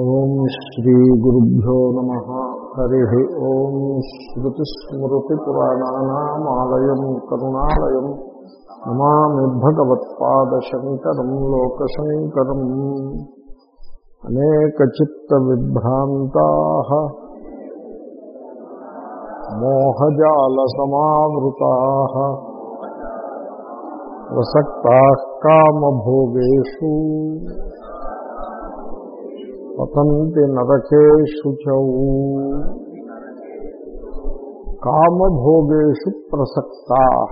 ఓం శ్రీ గురుభ్యో నమ. హరి ఓం శ్రుతిస్మృతిపురాణానామాలయం కరుణాలయం. నమామి భగవత్పాదశంకరం లోకశంకరం. అనేకచిత్త అనేకచిత్తవిభ్రాంతా మోహజాలసమావృతా. ప్రసక్తా కామభోగేషు. పతంతి నరకేషు చౌ. కామభోగేషు ప్రసక్తా.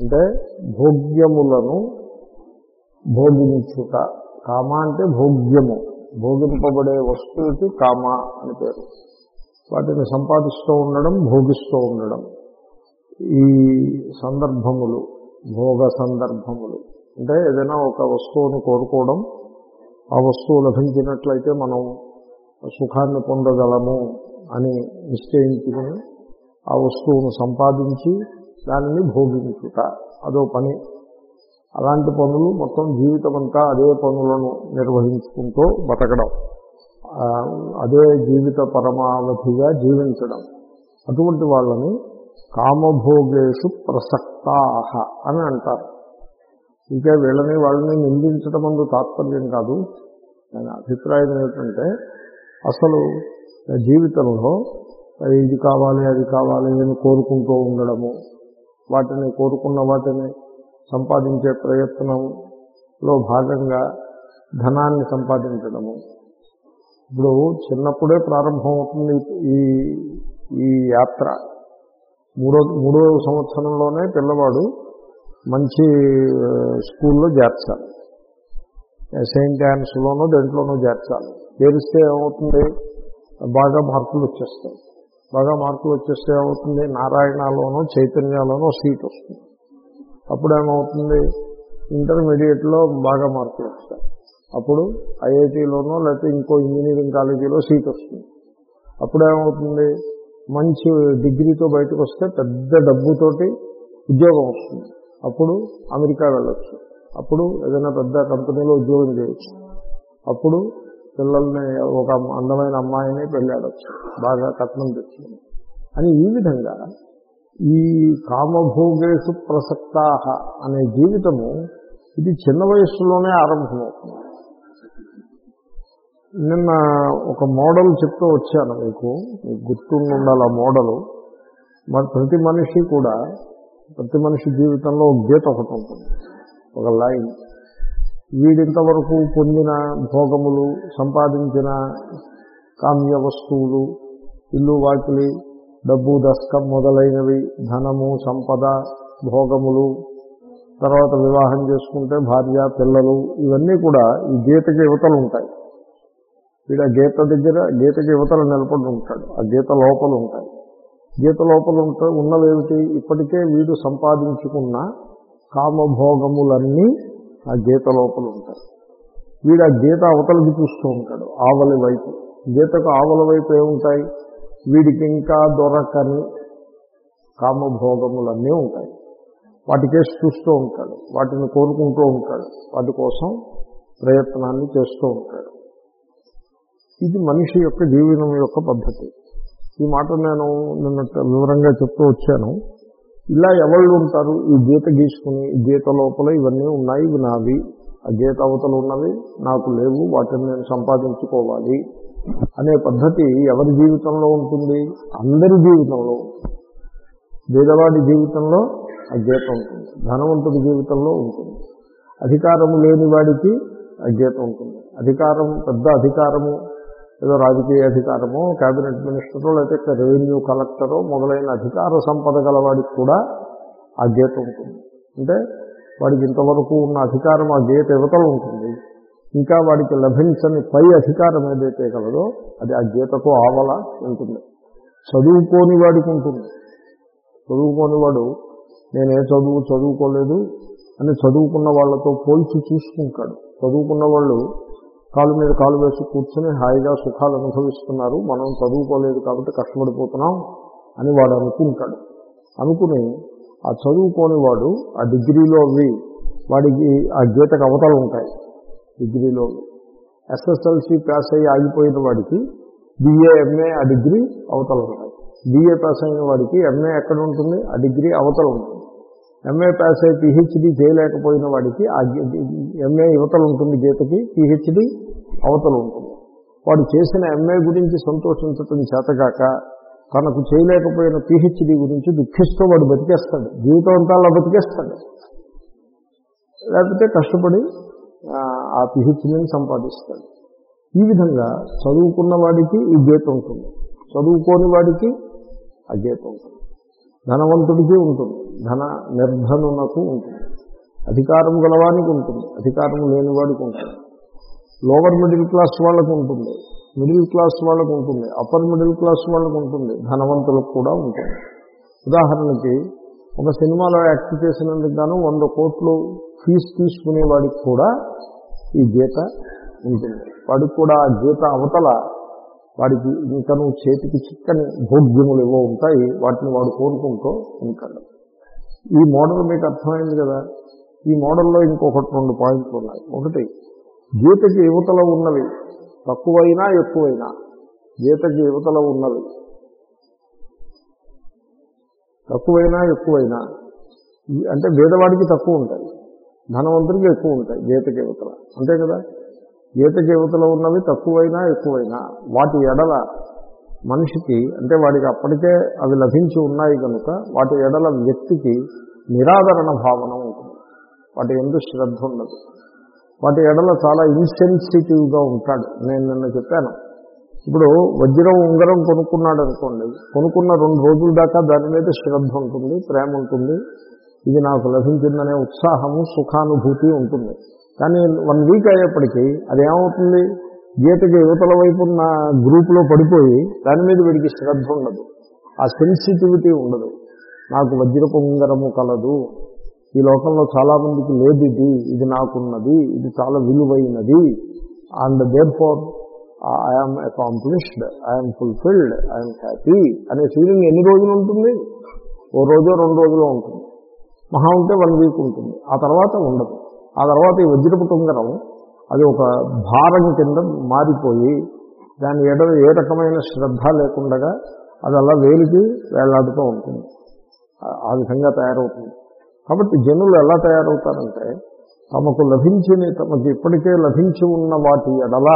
అంటే భోగ్యములను భోగించుట. కామ అంటే భోగ్యము. భోగింపబడే వస్తువుకి కామ అని పేరు. వాటిని సంపాదిస్తూ ఉండడం భోగిస్తూ ఉండడం. ఈ సందర్భములు భోగ సందర్భములు. అంటే ఏదైనా ఒక వస్తువును కోరుకోవడం ఆ వస్తువు లభించినట్లయితే మనం సుఖాన్ని పొందగలము అని నిశ్చయించుకుని ఆ వస్తువును సంపాదించి దానిని భోగించుట. అదో పని. అలాంటి పనులు మొత్తం జీవితం అంతా అదే పనులను నిర్వహించుకుంటూ బతకడం. అదే జీవిత పరమావధిగా జీవించడం. అటువంటి వాళ్ళని కామభోగేషు ప్రసక్తాహ అని అంటారు. ఇంకా వీళ్ళని వాళ్ళని నిందించడం అందు తాత్పర్యం కాదు. ఆయన అభిప్రాయం ఏమిటంటే అసలు జీవితంలో ఇది కావాలి అది కావాలి అని కోరుకుంటూ ఉండడము వాటిని కోరుకున్న వాటిని సంపాదించే ప్రయత్నంలో భాగంగా ధనాన్ని సంపాదించడము. ఇప్పుడు చిన్నప్పుడే ప్రారంభమవుతుంది ఈ ఈ యాత్ర. మూడో మూడో సంవత్సరంలోనే పిల్లవాడు మంచి స్కూల్లో చేర్చాలి సెయింట్ యాన్స్లోనో దేంట్లోనో చేర్చాలి చేరిస్తే ఏమవుతుంది? బాగా మార్కులు వచ్చేస్తాయి. బాగా మార్కులు వచ్చేస్తే ఏమవుతుంది? నారాయణలోనో చైతన్యలోనో సీట్ వస్తుంది. అప్పుడు ఏమవుతుంది? ఇంటర్మీడియట్లో బాగా మార్కులు వస్తాయి. అప్పుడు ఐఐటీలోనో లేకపోతే ఇంకో ఇంజనీరింగ్ కాలేజీలో సీట్ వస్తుంది. అప్పుడు ఏమవుతుంది? మంచి డిగ్రీతో బయటకు వస్తే పెద్ద డబ్బుతోటి ఉద్యోగం వస్తుంది. అప్పుడు అమెరికా వెళ్ళచ్చు. అప్పుడు ఏదైనా పెద్ద కంపెనీలో ఉద్యోగం చేయొచ్చు. అప్పుడు పిల్లల్ని ఒక అందమైన అమ్మాయిని పెళ్ళాడచ్చు బాగా కట్నం తెచ్చుకుని. అని ఈ విధంగా ఈ కామభోగేషు ప్రసక్తాహ అనే జీవితము ఇది చిన్న వయస్సులోనే ఆరంభమవుతుంది. నిన్న ఒక మోడల్ చెప్తూ వచ్చాను మీకు. మీకు ఆ మోడలు. మరి ప్రతి మనిషి కూడా ప్రతి మనిషి జీవితంలో గీత ఒకటి ఉంటుంది. ఒక లైన్. వీడింతవరకు పొందిన భోగములు సంపాదించిన కామ్య వస్తువులు ఇల్లు వాకిలి డబ్బు దస్కం మొదలైనవి ధనము సంపద భోగములు తర్వాత వివాహం చేసుకుంటే భార్య పిల్లలు ఇవన్నీ కూడా ఈ గీతకి యువతలు ఉంటాయి. వీడు ఆ గీత దగ్గర గీతకి యువతలు నిలబడి ఉంటాడు. ఆ గీత లోపల ఉంటాయి గీత లోపల ఉంట ఉన్నవేమిటి? ఇప్పటికే వీడు సంపాదించుకున్న కామభోగములన్నీ ఆ గీత లోపల ఉంటాయి వీడు ఆ గీత అవతలకి చూస్తూ ఉంటాడు ఆవలి వైపు. గీతకు ఆవల వైపు ఏముంటాయి? వీడికి ఇంకా దొరకని కామభోగములన్నీ ఉంటాయి. వాటికేసి చూస్తూ ఉంటాడు వాటిని కోరుకుంటూ ఉంటాడు వాటి కోసం ప్రయత్నాన్ని చేస్తూ ఉంటాడు. ఇది మనిషి యొక్క జీవనం యొక్క పద్ధతి. ఈ మాట నేను నిన్న వివరంగా చెప్తూ వచ్చాను. ఇలా ఎవళ్ళు ఉంటారు? ఈ గీత గీసుకుని గీత లోపల ఇవన్నీ ఉన్నాయి ఇవి నావి ఆ గీత అవతలు ఉన్నవి నాకు లేవు వాటిని నేను సంపాదించుకోవాలి అనే పద్ధతి ఎవరి జీవితంలో ఉంటుంది? అందరి జీవితంలో. పేదవాడి జీవితంలో ఆ గీత ఉంటుంది. ధనవంతుడి జీవితంలో ఉంటుంది. అధికారము లేని వాడికి ఆ గీత ఉంటుంది. అధికారం పెద్ద అధికారము ఏదో రాజకీయ అధికారమో క్యాబినెట్ మినిస్టరో లేకపోతే రెవెన్యూ కలెక్టరో మొదలైన అధికార సంపద గలవాడికి కూడా ఆ గేట్ ఉంటుంది. అంటే వాడికి ఇంతవరకు ఉన్న అధికారం ఆ గేట్ యువతలు ఉంటుంది. ఇంకా వాడికి లభించని పై అధికారం ఏదైతే కలదో అది ఆ గీతకు ఆవల ఉంటుంది. చదువుకోని వాడికి ఉంటుంది. చదువుకోని వాడు నేనే చదువు చదువుకోలేదు అని చదువుకున్న వాళ్ళతో పోల్చి చూసుకుంటాడు. చదువుకున్న వాళ్ళు కాలు మీద కాలు వేసి కూర్చొని హాయిగా సుఖాలు అనుభవిస్తున్నారు. మనం చదువుకోలేదు కాబట్టి కష్టపడిపోతున్నాం అని వాడు అనుకుంటాడు. అనుకుని ఆ చదువుకోని వాడు ఆ డిగ్రీలో అవి వాడికి ఆ గీతకు అవతలు ఉంటాయి. డిగ్రీలో ఎస్ఎస్ఎల్సి పాస్ అయ్యి ఆగిపోయిన వాడికి బిఏ ఎంఏ ఆ డిగ్రీ అవతలు ఉంటాయి. బిఏ పాస్ అయిన వాడికి ఎంఏ ఎక్కడ ఉంటుంది? ఆ డిగ్రీ అవతల ఉంటుంది. ఎంఏ పాస్ అయ్యి పిహెచ్డి చేయలేకపోయిన వాడికి ఆ ఎంఏ యువతలు ఉంటుంది గీతకి? పిహెచ్డి అవతలు ఉంటుంది. వాడు చేసిన ఎంఏ గురించి సంతోషించటం చేతగాక తనకు చేయలేకపోయిన పిహెచ్డి గురించి దుఃఖిస్తూ వాడు బతికేస్తాడు. జీవితం అంతా అలా బతికేస్తాడు. లేకపోతే కష్టపడి ఆ, పిహెచ్డిని సంపాదిస్తాడు. ఈ విధంగా చదువుకున్న వాడికి ఈ గేట్ ఉంటుంది. చదువుకోని వాడికి ఆ గేట్ ఉంటుంది. ధనవంతుడికి ఉంటుంది. ధన నిర్ధనునకు ఉంటుంది. అధికారం గలవానికి ఉంటుంది. అధికారం లేని వాడికి ఉంటుంది. లోవర్ మిడిల్ క్లాస్ వాళ్ళకు ఉంటుంది మిడిల్ క్లాస్ వాళ్ళకు ఉంటుంది అప్పర్ మిడిల్ క్లాస్ వాళ్ళకు ఉంటుంది ధనవంతులకు కూడా ఉంటుంది. ఉదాహరణకి ఒక సినిమాలో యాక్ట్ చేసినందుకు గాను వంద కోట్లు ఫీజు తీసుకునే వాడికి కూడా ఈ గీత ఉంటుంది. వాడికి కూడా ఆ గీత అవతల వాడికి ఇంకను చేతికి చిక్కని భోగ్యములు ఏవో ఉంటాయి వాటిని వాడు కోరుకుంటూ ఉంటాడు. ఈ మోడల్ మీకు అర్థమైంది కదా? ఈ మోడల్లో ఇంకొకటి రెండు పాయింట్లు ఉన్నాయి. ఒకటి గీతకి యువతల ఉన్నవి. తక్కువైనా ఎక్కువైనా గీతకి యువతల ఉన్నవి. తక్కువైనా ఎక్కువైనా అంటే పేదవాడికి తక్కువ ఉంటాయి. ధనవంతుడికి ఎక్కువ ఉంటాయి గీతకి యువతల అంతే కదా? గీతకి జీవితలో ఉన్నవి తక్కువైనా ఎక్కువైనా వాటి ఎడల మనిషికి అంటే వాడికి అప్పటికే అవి లభించి ఉన్నాయి కనుక వాటి ఎడల వ్యక్తికి నిరాదరణ భావన ఉంటుంది. వాటి ఎందు శ్రద్ధ ఉండదు వాటి ఎడల చాలా ఇన్సెన్సిటివ్గా ఉంటాడు. నేను నిన్న చెప్పాను. ఇప్పుడు వజ్రం ఉంగరం కొనుక్కున్నాడు అనుకోండి కొనుక్కున్న రెండు రోజుల దాకా దాని మీద శ్రద్ధ ఉంటుంది ప్రేమ ఉంటుంది. ఇది నాకు లభించిందనే ఉత్సాహము సుఖానుభూతి ఉంటుంది. కానీ వన్ వీక్ అయ్యేప్పటికీ అదేమవుతుంది? గీతకి యువతల వైపు ఉన్న గ్రూపులో పడిపోయి దాని మీద వీడికి శ్రద్ధ ఉండదు. ఆ సెన్సిటివిటీ ఉండదు. నాకు వజ్రపు ఉంగరము కలదు. ఈ లోకంలో చాలామందికి లేదు ఇది ఇది నాకున్నది ఇది చాలా విలువైనది. And therefore I'm accomplished I'm fulfilled I'm happy అనే ఫీలింగ్ ఎన్ని రోజులు ఉంటుంది? ఓ రోజో రెండు రోజులు ఉంటుంది. మహా ఉంటే వన్ వీక్ ఉంటుంది. ఆ తర్వాత ఉండదు. ఆ తర్వాత ఈ వజ్రపు అది ఒక భారం కింద మారిపోయి దాని ఎడ ఏ రకమైన శ్రద్ధ లేకుండా అది అలా వేలికి వేలాడుతూ ఉంటుంది. ఆ విధంగా తయారవుతుంది. కాబట్టి జనులు ఎలా తయారవుతారంటే తమకు లభించిన తమకు ఇప్పటికే లభించి ఉన్న వాటి ఎడల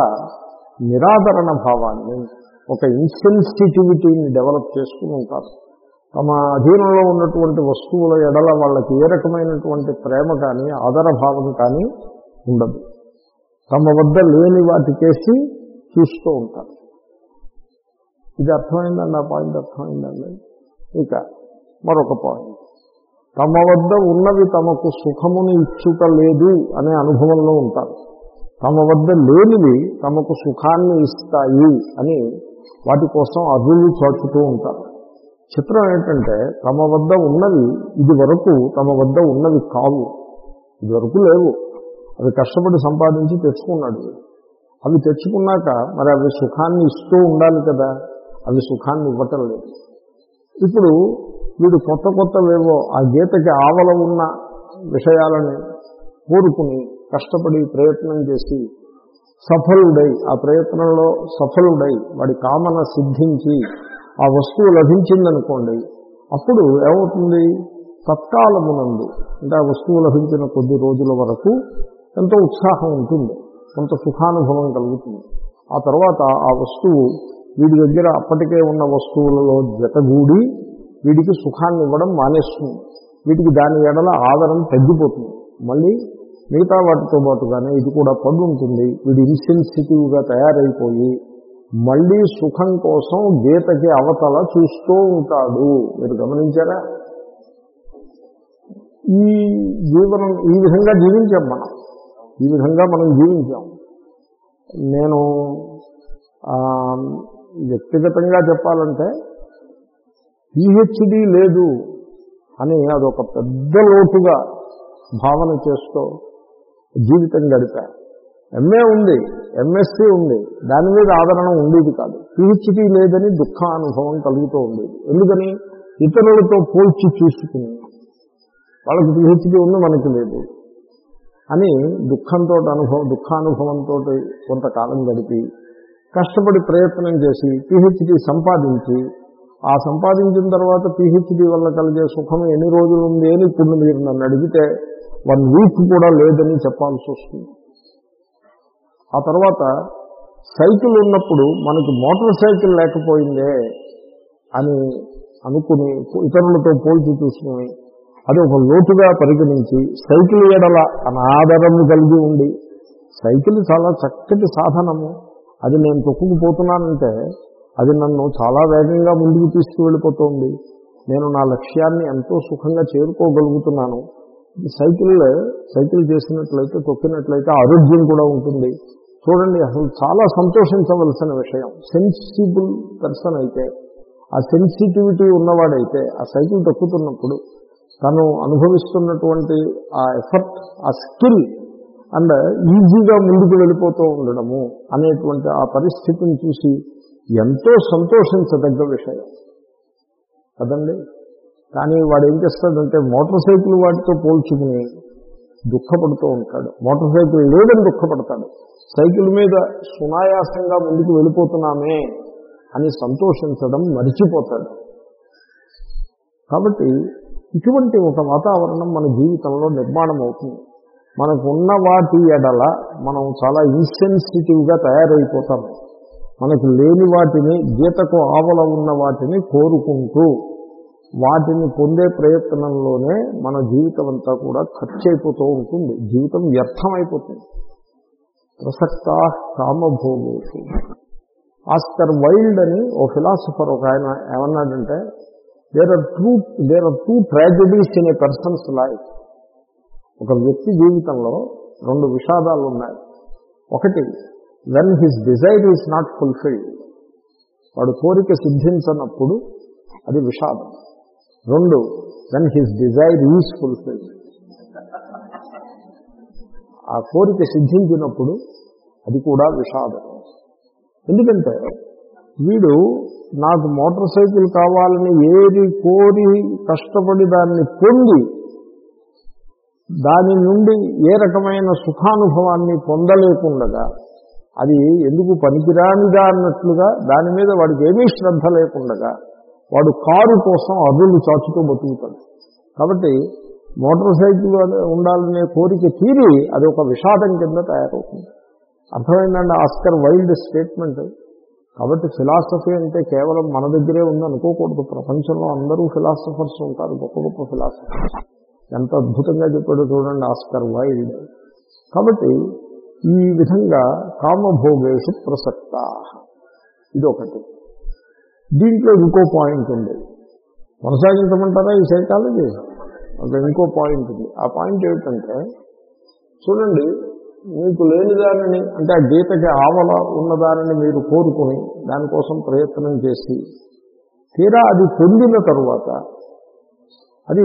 నిరాదరణ భావాన్ని ఒక ఇన్సెన్సిటివిటీని డెవలప్ చేసుకుని ఉంటారు. తమ అధీనంలో ఉన్నటువంటి వస్తువుల ఎడల వాళ్ళకి ఏ రకమైనటువంటి ప్రేమ కానీ ఆదర భావం కానీ ఉండదు. తమ వద్ద లేని వాటికేసి చూస్తూ ఉంటారు. ఇది అర్థమైందండి? ఆ పాయింట్ అర్థమైందండి? ఇక మరొక పాయింట్. తమ వద్ద ఉన్నవి తమకు సుఖమును ఇచ్చుట లేదు అనే అనుభవంలో ఉంటారు. తమ వద్ద లేనివి తమకు సుఖాన్ని ఇస్తాయి అని వాటి కోసం అరువులు చాచుతూ ఉంటారు. చిత్రం ఏంటంటే తమ వద్ద ఉన్నవి ఇది వరకు తమ వద్ద ఉన్నవి కావు. ఇది వరకు లేవు. అవి కష్టపడి సంపాదించి తెచ్చుకున్నాడు. అవి తెచ్చుకున్నాక మరి అవి సుఖాన్ని ఇస్తూ ఉండాలి కదా. అవి సుఖాన్ని ఇవ్వటం లేదు. ఇప్పుడు వీడు కొత్త కొత్తవేవో ఆ గీతకి ఆవల ఉన్న విషయాలని కోరుకుని కష్టపడి ప్రయత్నం చేసి సఫలుడై ఆ ప్రయత్నంలో సఫలుడై వాడి కామన సిద్ధించి ఆ వస్తువు లభించిందనుకోండి అప్పుడు ఏమవుతుంది? తత్కాలమునందు అంటే ఆ వస్తువు లభించిన కొద్ది రోజుల వరకు ఎంతో ఉత్సాహం ఉంటుంది కొంత సుఖానుభవం కలుగుతుంది. ఆ తర్వాత ఆ వస్తువు వీడి దగ్గర అప్పటికే ఉన్న వస్తువులలో జతగూడి వీడికి సుఖాన్ని ఇవ్వడం మానేస్తుంది. వీటికి దాని ఎడల ఆదరం తగ్గిపోతుంది. మళ్ళీ మిగతా వాటితో పాటుగానే ఇది కూడా పడి ఉంటుంది వీడు ఇన్సెన్సిటివ్గా తయారైపోయి మళ్ళీ సుఖం కోసం గీతకి అవతల చూస్తూ ఉంటాడు. మీరు గమనించారా? ఈ జీవనం ఈ విధంగా జీవించాం మనం. ఈ విధంగా మనం జీవించాం. నేను వ్యక్తిగతంగా చెప్పాలంటే పిహెచ్డి లేదు అని అదొక పెద్ద లోటుగా భావన చేస్తూ జీవితం గడిపా. ఎంఏ ఉంది ఎంఎస్సీ ఉంది దాని మీద ఆదరణ ఉండేది కాదు. పిహెచ్డి లేదని దుఃఖ అనుభవం కలుగుతూ ఉండేది. ఎందుకని? ఇతరులతో పోల్చి చూసుకుని. వాళ్ళకి పిహెచ్డి ఉంది మనకి లేదు అని దుఃఖంతో అనుభవం దుఃఖానుభవంతో కొంతకాలం గడిపి కష్టపడి ప్రయత్నం చేసి పిహెచ్డి సంపాదించి ఆ సంపాదించిన తర్వాత పిహెచ్డి వల్ల కలిగే సుఖం ఎన్ని రోజులు ఉంది అని ఇప్పుడు మీరు నన్ను అడిగితే వన్ వీక్ కూడా లేదని చెప్పాల్సి వస్తుంది. ఆ తర్వాత సైకిల్ ఉన్నప్పుడు మనకి మోటార్ సైకిల్ లేకపోయిందే అని అనుకుని ఇతరులతో పోల్చి చూసుకుని అది ఒక లోతుగా పరిగణించి సైకిల్ ఎడల అనాదరము కలిగి ఉండి సైకిల్ చాలా చక్కటి సాధనము. అది నేను తొక్కుకుపోతున్నానంటే అది నన్ను చాలా వేగంగా ముందుకు తీసుకువెళ్ళిపోతుంది. నేను నా లక్ష్యాన్ని ఎంతో సుఖంగా చేరుకోగలుగుతున్నాను. సైకిల్ సైకిల్ చేసినట్లయితే తొక్కినట్లయితే ఆరోగ్యం కూడా ఉంటుంది. చూడండి అసలు చాలా సంతోషించవలసిన విషయం. సెన్సిబుల్ పర్సన్ అయితే ఆ సెన్సిటివిటీ ఉన్నవాడైతే ఆ సైకిల్ తొక్కుతున్నప్పుడు తను అనుభవిస్తున్నటువంటి ఆ ఎఫర్ట్ ఆ స్కిల్ అండ్ ఈజీగా ముందుకు వెళ్ళిపోతూ ఉండడము అనేటువంటి ఆ పరిస్థితిని చూసి ఎంతో సంతోషించదగ్గ విషయం. కదండి? కానీ వాడు ఏం చేస్తాడంటే మోటార్ సైకిల్ వాటితో పోల్చుకుని దుఃఖపడుతూ ఉంటాడు. మోటార్ సైకిల్ లేదని దుఃఖపడతాడు. సైకిల్ మీద సునాయాసంగా ముందుకు వెళ్ళిపోతున్నామే అని సంతోషించడం మరిచిపోతాడు. కాబట్టి ఇటువంటి ఒక వాతావరణం మన జీవితంలో నిర్మాణం అవుతుంది మనకు ఉన్న వాటి ఎడల మనం చాలా ఇన్సెన్సిటివ్గా తయారైపోతాం. మనకు లేని వాటిని గీతకు ఆవల ఉన్న వాటిని కోరుకుంటూ వాటిని పొందే ప్రయత్నంలోనే మన జీవితం అంతా కూడా ఖర్చు అయిపోతూ ఉంటుంది. జీవితం వ్యర్థమైపోతుంది. ప్రసక్త కామభోగేషు ఆస్కర్ వైల్డ్ అని ఓ ఫిలాసఫర్ ఒక ఆయన ఏమన్నాడంటే there are two there are two tragedies in a person's life ఒక వ్యక్తి జీవితంలో రెండు విషాదాలు ఉన్నాయి ఒకటి when his desire is not fulfilled వాడు కోరిక సిద్ధించనప్పుడు అది విషాదం. రెండు when his desire is fulfilled ఆ కోరిక సిద్ధించినప్పుడు అది కూడా విషాదం. ఎందుకంటే వీడు నాకు మోటార్ సైకిల్ కావాలని ఏది కోరి కష్టపడి దాన్ని పొంది దాని నుండి ఏ రకమైన సుఖానుభవాన్ని పొందలేకుండగా అది ఎందుకు పనికిరానిదా అన్నట్లుగా దాని మీద వాడికి ఏమీ శ్రద్ధ లేకుండగా వాడు కారు కోసం అదులు చాచుతూ బతుకుతాడు. కాబట్టి మోటార్ సైకిల్ ఉండాలనే కోరిక తీరి అది ఒక విషాదం కింద తయారవుతుంది. అర్థమైందండి ఆస్కర్ వైల్డ్ స్టేట్మెంట్? కాబట్టి ఫిలాసఫీ అంటే కేవలం మన దగ్గరే ఉంది అనుకోకూడదు ప్రపంచంలో అందరూ ఫిలాసఫర్స్ ఉంటారు గొప్ప గొప్ప ఫిలాసఫర్స్. ఎంత అద్భుతంగా చెప్పాడో చూడండి ఆస్కర్ వైల్డ్. కాబట్టి ఈ విధంగా కామభోగేషు ప్రసక్త. ఇదొకటి. దీంట్లో ఇంకో పాయింట్ ఉంది. కొనసాగించమంటారా ఈ సైకాలజీ? అక్కడ ఇంకో పాయింట్ ఉంది. ఆ పాయింట్ ఏమిటంటే చూడండి మీకు లేని దానిని అంటే ఆ గీతకి ఆవల ఉన్నదానిని మీరు కోరుకుని దానికోసం ప్రయత్నం చేసి తీరా అది పొందిన తరువాత అది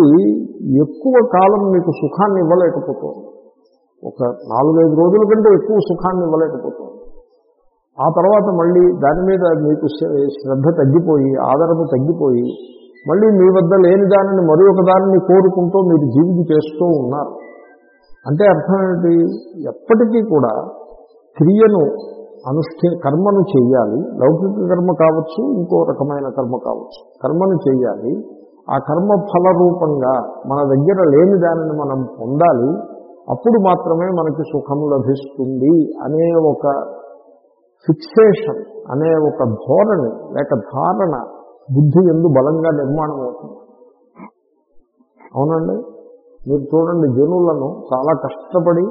ఎక్కువ కాలం మీకు సుఖాన్ని ఇవ్వలేకపోతుంది. ఒక నాలుగైదు రోజుల కంటే ఎక్కువ సుఖాన్ని ఇవ్వలేకపోతుంది. ఆ తర్వాత మళ్ళీ దాని మీద మీకు శ్రద్ధ తగ్గిపోయి ఆదరణ తగ్గిపోయి మళ్ళీ మీ వద్ద లేని దానిని మరి ఒక దానిని కోరుకుంటూ మీరు జీవితం చేస్తూ ఉన్నారు. అంటే అర్థం ఏంటి? ఎప్పటికీ కూడా క్రియను అనుష్ఠే కర్మను చేయాలి. లౌకిక కర్మ కావచ్చు ఇంకో రకమైన కర్మ కావచ్చు. కర్మను చేయాలి. ఆ కర్మ ఫల రూపంగా మన దగ్గర లేని దానిని మనం పొందాలి అప్పుడు మాత్రమే మనకి సుఖం లభిస్తుంది అనే ఒక ఫిక్సేషన్ అనే ఒక ధోరణి లేక ధారణ బుద్ధి ఎందు బలంగా నిర్మాణం అవుతుంది అవునండి? మీరు చూడండి జనులను చాలా కష్టపడి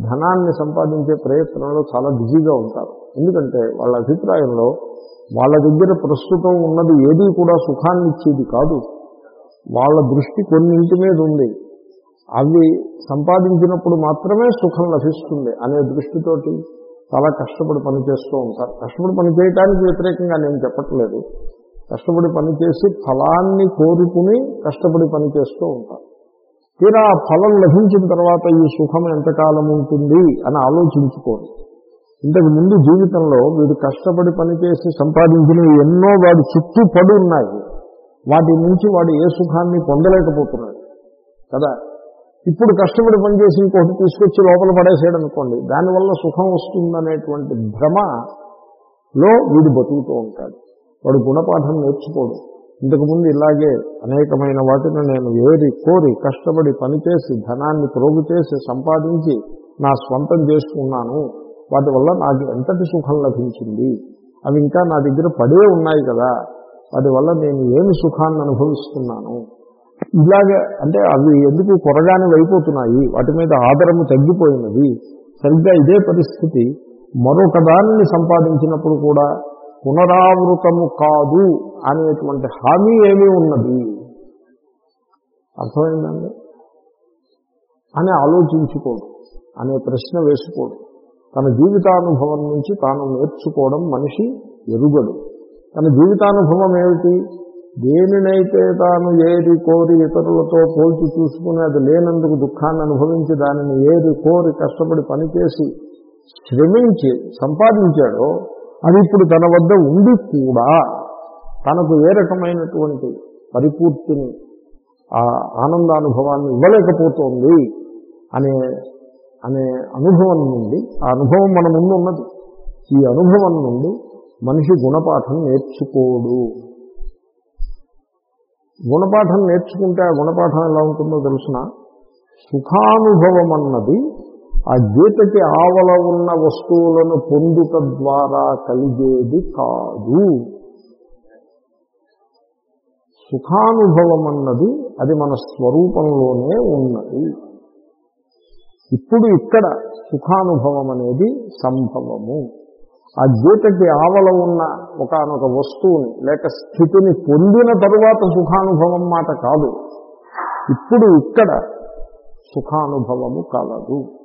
ధనాన్ని సంపాదించే ప్రయత్నంలో చాలా బిజీగా ఉంటారు. ఎందుకంటే వాళ్ళ అభిప్రాయంలో వాళ్ళ దగ్గర ప్రస్తుతం ఉన్నది ఏదీ కూడా సుఖాన్ని ఇచ్చేది కాదు. వాళ్ళ దృష్టి కొన్నింటి మీద ఉంది. అవి సంపాదించినప్పుడు మాత్రమే సుఖం లభిస్తుంది అనే దృష్టితోటి చాలా కష్టపడి పనిచేస్తూ ఉంటారు. కష్టపడి పనిచేయటానికి వ్యతిరేకంగా నేను చెప్పట్లేదు. కష్టపడి పనిచేసి ఫలాన్ని కోరుకుని కష్టపడి పనిచేస్తూ ఉంటారు. తీరా ఫలం లభించిన తర్వాత ఈ సుఖం ఎంతకాలం ఉంటుంది అని ఆలోచించుకోరు ఇంతకు ముందు జీవితంలో వీడు కష్టపడి పనిచేసి సంపాదించినవి ఎన్నో వాడి చుట్టూ పడి ఉన్నాయి. వాటి నుంచి వాడు ఏ సుఖాన్ని పొందలేకపోతున్నాడు. కదా? ఇప్పుడు కష్టపడి పనిచేసి ఇంకోటి తీసుకొచ్చి లోపల పడేసాడు అనుకోండి దానివల్ల సుఖం వస్తుందనేటువంటి భ్రమలో వీడు బతుకుతూ ఉంటాడు. వాడు గుణపాఠం నేర్చుకోడు. ఇంతకుముందు ఇలాగే అనేకమైన వాటిని నేను ఏరి కోరి కష్టపడి పనిచేసి ధనాన్ని ప్రోగు చేసి సంపాదించి నా స్వంతం చేసుకున్నాను. వాటి వల్ల నాకు ఎంతటి సుఖం లభించింది? అవి ఇంకా నా దగ్గర పడే ఉన్నాయి కదా. వాటి వల్ల నేను ఏమి సుఖాన్ని అనుభవిస్తున్నాను? ఇలాగే అంటే అవి ఎందుకు కొరగానే అయిపోతున్నాయి? వాటి మీద ఆదరము తగ్గిపోయినది. సరిగ్గా ఇదే పరిస్థితి. మరొక దానిని సంపాదించినప్పుడు కూడా పునరావృతము కాదు అనేటువంటి హామీ ఏమీ ఉన్నది? అర్థమైందండి? అని ఆలోచించుకోడు అనే ప్రశ్న వేసుకోడు. తన జీవితానుభవం నుంచి తాను నేర్చుకోవడం మనిషి ఎరుగడు. తన జీవితానుభవం ఏమిటి? దేనినైతే తాను ఏది కోరి ఇతరులతో పోల్చి చూసుకుని అది లేనందుకు దుఃఖాన్ని అనుభవించి దానిని ఏది కోరి కష్టపడి పనిచేసి శ్రమించి సంపాదించాడో అది ఇప్పుడు తన వద్ద ఉండి కూడా తనకు ఏ రకమైనటువంటి పరిపూర్తిని ఆ ఆనందానుభవాన్ని ఇవ్వలేకపోతోంది అనే అనే అనుభవం నుండి ఆ అనుభవం మన ముందు ఉన్నది. ఈ అనుభవం నుండి మనిషి గుణపాఠం నేర్చుకోడు. గుణపాఠం నేర్చుకుంటే ఆ గుణపాఠం ఎలా ఉంటుందో తెలిసిన? సుఖానుభవం అన్నది ఆ గీతకి ఆవల ఉన్న వస్తువులను పొందుట ద్వారా కలిగేది కాదు. సుఖానుభవం అన్నది అది మన స్వరూపంలోనే ఉన్నది. ఇప్పుడు ఇక్కడ సుఖానుభవం అనేది సంభవము. ఆ గీతకి ఆవల ఉన్న ఒకనొక వస్తువుని లేక స్థితిని పొందిన తరువాత సుఖానుభవం మాట కాదు. ఇప్పుడు ఇక్కడ సుఖానుభవము కలదు.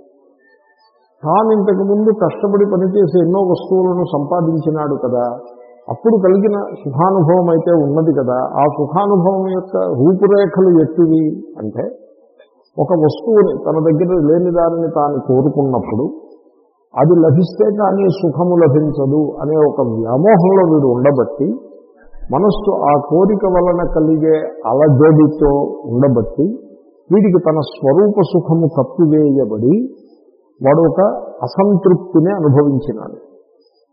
తాను ఇంతకుముందు కష్టపడి పనిచేసి ఎన్నో వస్తువులను సంపాదించినాడు కదా అప్పుడు కలిగిన సుఖానుభవం అయితే ఉన్నది కదా ఆ సుఖానుభవం యొక్క రూపురేఖలు ఎట్టివి అంటే ఒక వస్తువుని తన దగ్గర లేని దానిని తాను కోరుకున్నప్పుడు అది లభిస్తే కానీ సుఖము లభించదు అనే ఒక వ్యామోహంలో వీడు ఉండబట్టి మనస్సు ఆ కోరిక వలన కలిగే అలజడితో ఉండబట్టి వీడికి తన స్వరూప సుఖము కప్పివేయబడి వాడు ఒక అసంతృప్తిని అనుభవించినాడు.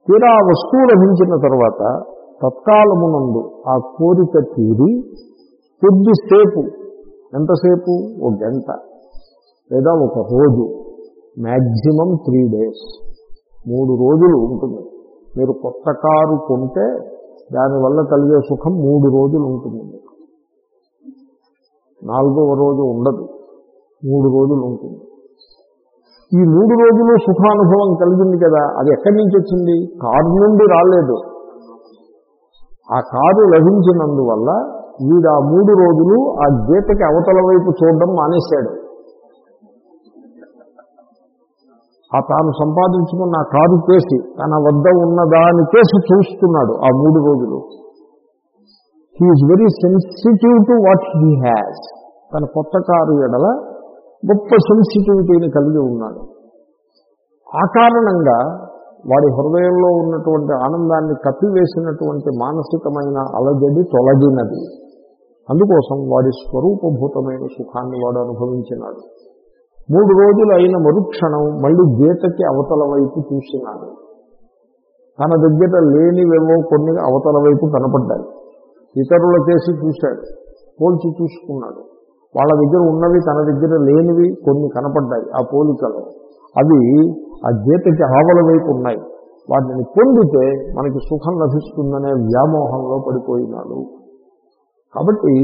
తీరా ఆ వస్తువు లభించిన తర్వాత తత్కాలమునందు ఆ కోరిక తీరి కొద్దిసేపు ఎంతసేపు? ఒక గంట లేదా ఒక రోజు మ్యాక్సిమం త్రీ డేస్ మూడు రోజులు ఉంటుంది. మీరు కొత్త కారు కొంటే దానివల్ల కలిగే సుఖం మూడు రోజులు ఉంటుంది. నాలుగవ రోజు ఉండదు. మూడు రోజులు ఉంటుంది. ఈ మూడు రోజులు సుఖానుభవం కలిగింది కదా అది ఎక్కడి నుంచి వచ్చింది? కారు నుండి రాలేదు. ఆ కారు లభించినందువల్ల వీడు ఆ మూడు రోజులు ఆ గీతకి అవతల వైపు చూడడం మానేశాడు. ఆ తాను సంపాదించుకున్న ఆ కారు కేసి తన వద్ద ఉన్న దాని కేసి చూస్తున్నాడు ఆ మూడు రోజులు. He's very sensitive to what he has తన కొత్త కారు ఎడల గొప్ప సెన్సిటివిటీని కలిగి ఉన్నాడు. ఆ కారణంగా వాడి హృదయంలో ఉన్నటువంటి ఆనందాన్ని కప్పివేసినటువంటి మానసికమైన అలజడి తొలగినది. అందుకోసం వాడి స్వరూపభూతమైన సుఖాన్ని వాడు అనుభవించినాడు. మూడు రోజులు అయిన మరుక్షణం మళ్ళీ గీతకి అవతల వైపు చూసినాడు. తన దగ్గర లేనివేవో కొన్ని అవతల వైపు కనపడ్డాయి. ఇతరుల చేసి చూశాడు. పోల్చి చూసుకున్నాడు. వాళ్ళ దగ్గర ఉన్నవి తన దగ్గర లేనివి కొన్ని కనపడ్డాయి ఆ పోలికలో. అవి ఆ గీతకి ఆవల వైపు ఉన్నాయి. వాటిని పొందితే మనకి సుఖం లభిస్తుందనే వ్యామోహంలో పడిపోయినాడు కాబట్టి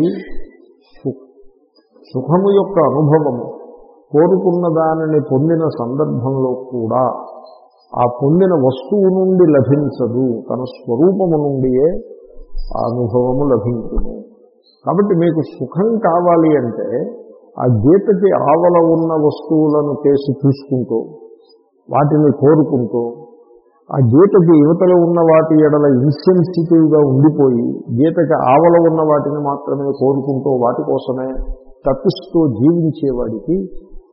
సుఖము యొక్క అనుభవము కోరుకున్న దానిని పొందిన సందర్భంలో కూడా ఆ పొందిన వస్తువు నుండి లభించదు. తన స్వరూపము నుండియే ఆ అనుభవము లభించును. కాబట్టి మీకు సుఖం కావాలి అంటే ఆ గీతకి ఆవల ఉన్న వస్తువులను చేసి చూసుకుంటూ వాటిని కోరుకుంటూ ఆ గీతకి యువతలో ఉన్న వాటి ఎడల ఇన్సెన్సిటివ్గా ఉండిపోయి గీతకి ఆవల ఉన్న వాటిని మాత్రమే కోరుకుంటూ వాటి కోసమే తప్పిస్తూ జీవించేవాడికి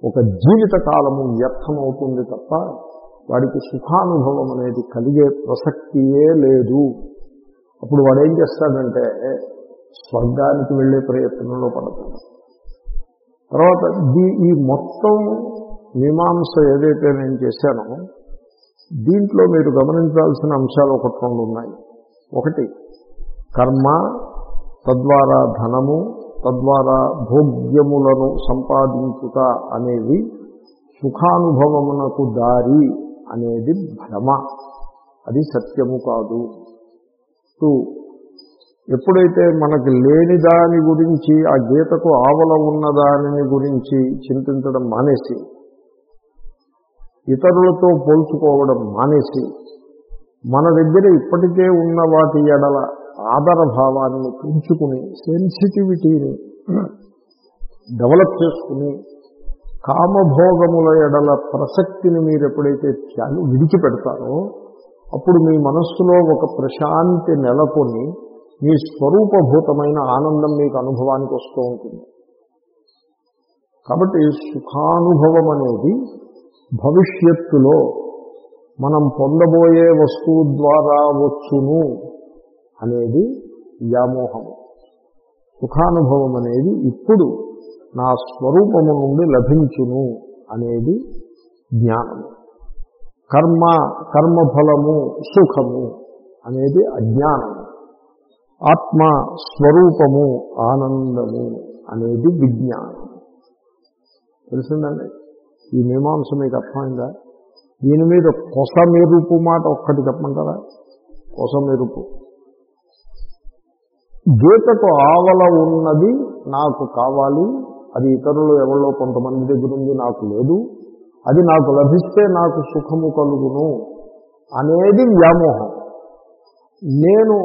ఒక జీవిత కాలము వ్యర్థమవుతుంది తప్ప వాడికి సుఖానుభవం అనేది కలిగే ప్రసక్తియే లేదు. అప్పుడు వాడు ఏం చేస్తాడంటే స్వర్గానికి వెళ్ళే ప్రయత్నంలో పడతాడు తర్వాత దీ ఈ మొత్తం మీమాంస ఏదైతే నేను చేశానో దీంట్లో మీరు గమనించాల్సిన అంశాలు ఒకటి రెండు ఉన్నాయి. ఒకటి కర్మ తద్వారా ధనము తద్వారా భోగ్యములను సంపాదించుట అనేది సుఖానుభవమునకు దారి అనేది భ్రమ. అది సత్యము కాదు. టూ ఎప్పుడైతే మనకి లేని దాని గురించి ఆ గీతకు ఆవల ఉన్న దానిని గురించి చింతించడం మానేసి ఇతరులతో పోల్చుకోవడం మానేసి మన దగ్గర ఇప్పటికే ఉన్న వాటి ఎడల ఆదర భావాన్ని పెంచుకుని సెన్సిటివిటీని డెవలప్ చేసుకుని కామభోగముల ఎడల ప్రసక్తిని మీరు ఎప్పుడైతే త్యాగి విడిచిపెడతారో అప్పుడు మీ మనస్సులో ఒక ప్రశాంతి నెలకొని మీ స్వరూపభూతమైన ఆనందం మీకు అనుభవానికి వస్తూ ఉంటుంది. కాబట్టి సుఖానుభవం అనేది భవిష్యత్తులో మనం పొందబోయే వస్తువు ద్వారా వచ్చును అనేది వ్యామోహము సుఖానుభవం అనేది ఇప్పుడు నా స్వరూపము నుండి లభించును అనేది జ్ఞానము కర్మ కర్మఫలము సుఖము అనేది అజ్ఞానము ఆత్మ స్వరూపము ఆనందము అనేది విజ్ఞానం. తెలిసిందండి? ఈ మీమాంస మీకు అర్థమైందా? దీని మీద కొస మెరుపు మాట ఒక్కటి చెప్పమంటారా? కొస మెరుపు. గీతకు ఆవల ఉన్నది నాకు కావాలి అది ఇతరులు ఎవరో కొంతమంది దగ్గర ఉంది నాకు లేదు అది నాకు లభిస్తే నాకు సుఖము కలుగును అనేది వ్యామోహం. నేను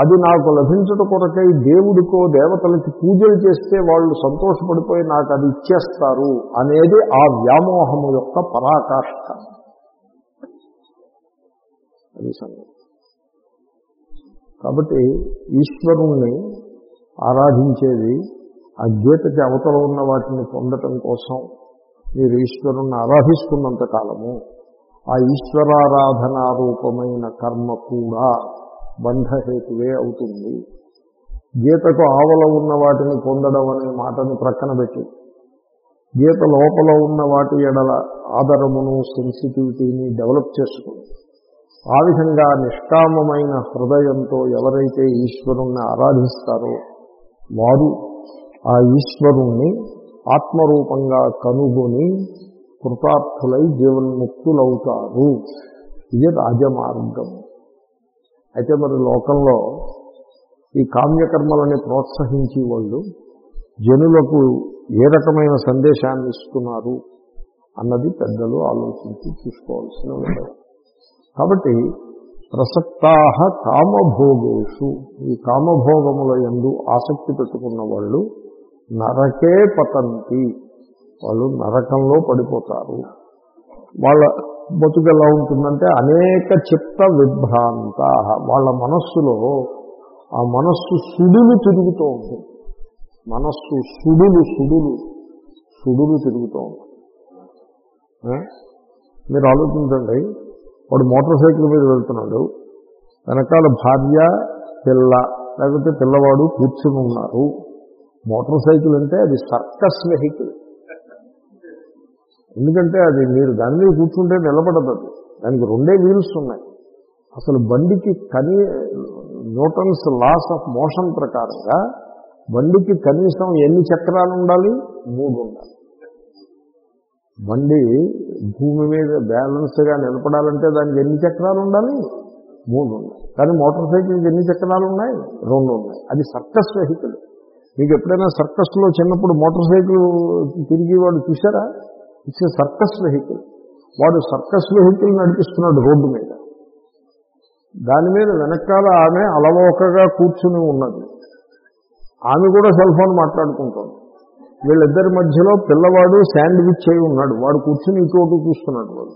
అది నాకు లభించట కొరకై దేవుడికో దేవతలకి పూజలు చేస్తే వాళ్ళు సంతోషపడిపోయి నాకు అది ఇచ్చేస్తారు అనేది ఆ వ్యామోహము యొక్క పరాకాష్ఠ అది సంగతి. కాబట్టి ఈశ్వరుణ్ణి ఆరాధించేది ఆ గీతకి అవతల ఉన్న వాటిని పొందటం కోసం మీరు ఈశ్వరుణ్ణి ఆరాధిస్తున్నంత కాలము. ఆ ఈశ్వరారాధనారూపమైన కర్మ కూడా బంధహేతువే అవుతుంది. గీతకు ఆవల ఉన్న వాటిని పొందడం అనే మాటను ప్రక్కన పెట్టి. గీత లోపల ఉన్న వాటి ఎడల ఆదరమును సెన్సిటివిటీని డెవలప్ చేసుకుని ఆ విధంగా నిష్కామమైన హృదయంతో ఎవరైతే ఈశ్వరుణ్ణి ఆరాధిస్తారో వారు ఆ ఈశ్వరుణ్ణి ఆత్మరూపంగా కనుగొని కృతార్థులై జీవన్ముక్తులవుతారు. ఇది రాజమార్గం అయితే మరి లోకంలో ఈ కామ్యకర్మలని ప్రోత్సహించి వాళ్ళు జనులకు ఏ రకమైన సందేశాన్ని ఇస్తున్నారు అన్నది పెద్దలు ఆలోచించి చూసుకోవాల్సిన ఉండదు కాబట్టి ప్రసక్తాహ కామభోగేషు. ఈ కామభోగముల ఎందు ఆసక్తి పెట్టుకున్న వాళ్ళు నరకే పతంతి. వాళ్ళు నరకంలో పడిపోతారు. వాళ్ళ బతుకు ఎలా ఉంటుందంటే అనేక చిత్త విభ్రాంత వాళ్ళ మనస్సులో ఆ మనస్సు సుడులు తిరుగుతూ ఉంటుంది మనస్సు సుడులు సుడులు సుడులు తిరుగుతూ ఉంటుంది మీరు ఆలోచించండి. వాడు మోటార్ సైకిల్ మీద వెళ్తున్నాడు. వెనకాల భార్య పిల్ల లేకపోతే పిల్లవాడు కూర్చుని ఉన్నారు. మోటార్ సైకిల్ అంటే అది సర్కస్ వెహికల్. ఎందుకంటే అది మీరు దాని మీద కూర్చుంటే నిలబడదు దానికి రెండే వీల్స్ ఉన్నాయి. అసలు బండికి కనీ న్యూటన్స్ లాస్ ఆఫ్ మోషన్ ప్రకారంగా బండికి కనీసం ఎన్ని చక్రాలు ఉండాలి? మూడు ఉండాలి. బండి భూమి మీద బ్యాలెన్స్గా నిలబడాలంటే దానికి ఎన్ని చక్రాలు ఉండాలి? మూడు ఉన్నాయి. కానీ మోటార్ సైకిల్కి ఎన్ని చక్రాలు ఉన్నాయి? రెండు ఉన్నాయి. అది సర్కస్ వెహికల్. మీకు ఎప్పుడైనా సర్కస్లో చిన్నప్పుడు మోటార్ సైకిల్ తిరిగి వాడు చూసారా ఇట్స్ సర్కస్ వెహికల్ వాడు సర్కస్ వెహికల్ నడిపిస్తున్నాడు రోడ్డు మీద. దాని మీద వెనకాల ఆమె అలవోకగా కూర్చుని ఉన్నది. ఆమె కూడా సెల్ ఫోన్ మాట్లాడుకుంటుంది. వీళ్ళిద్దరి మధ్యలో పిల్లవాడు శాండ్విచ్ అయి ఉన్నాడు. వాడు కూర్చుని ఇటు చూస్తున్నాడు వాడు.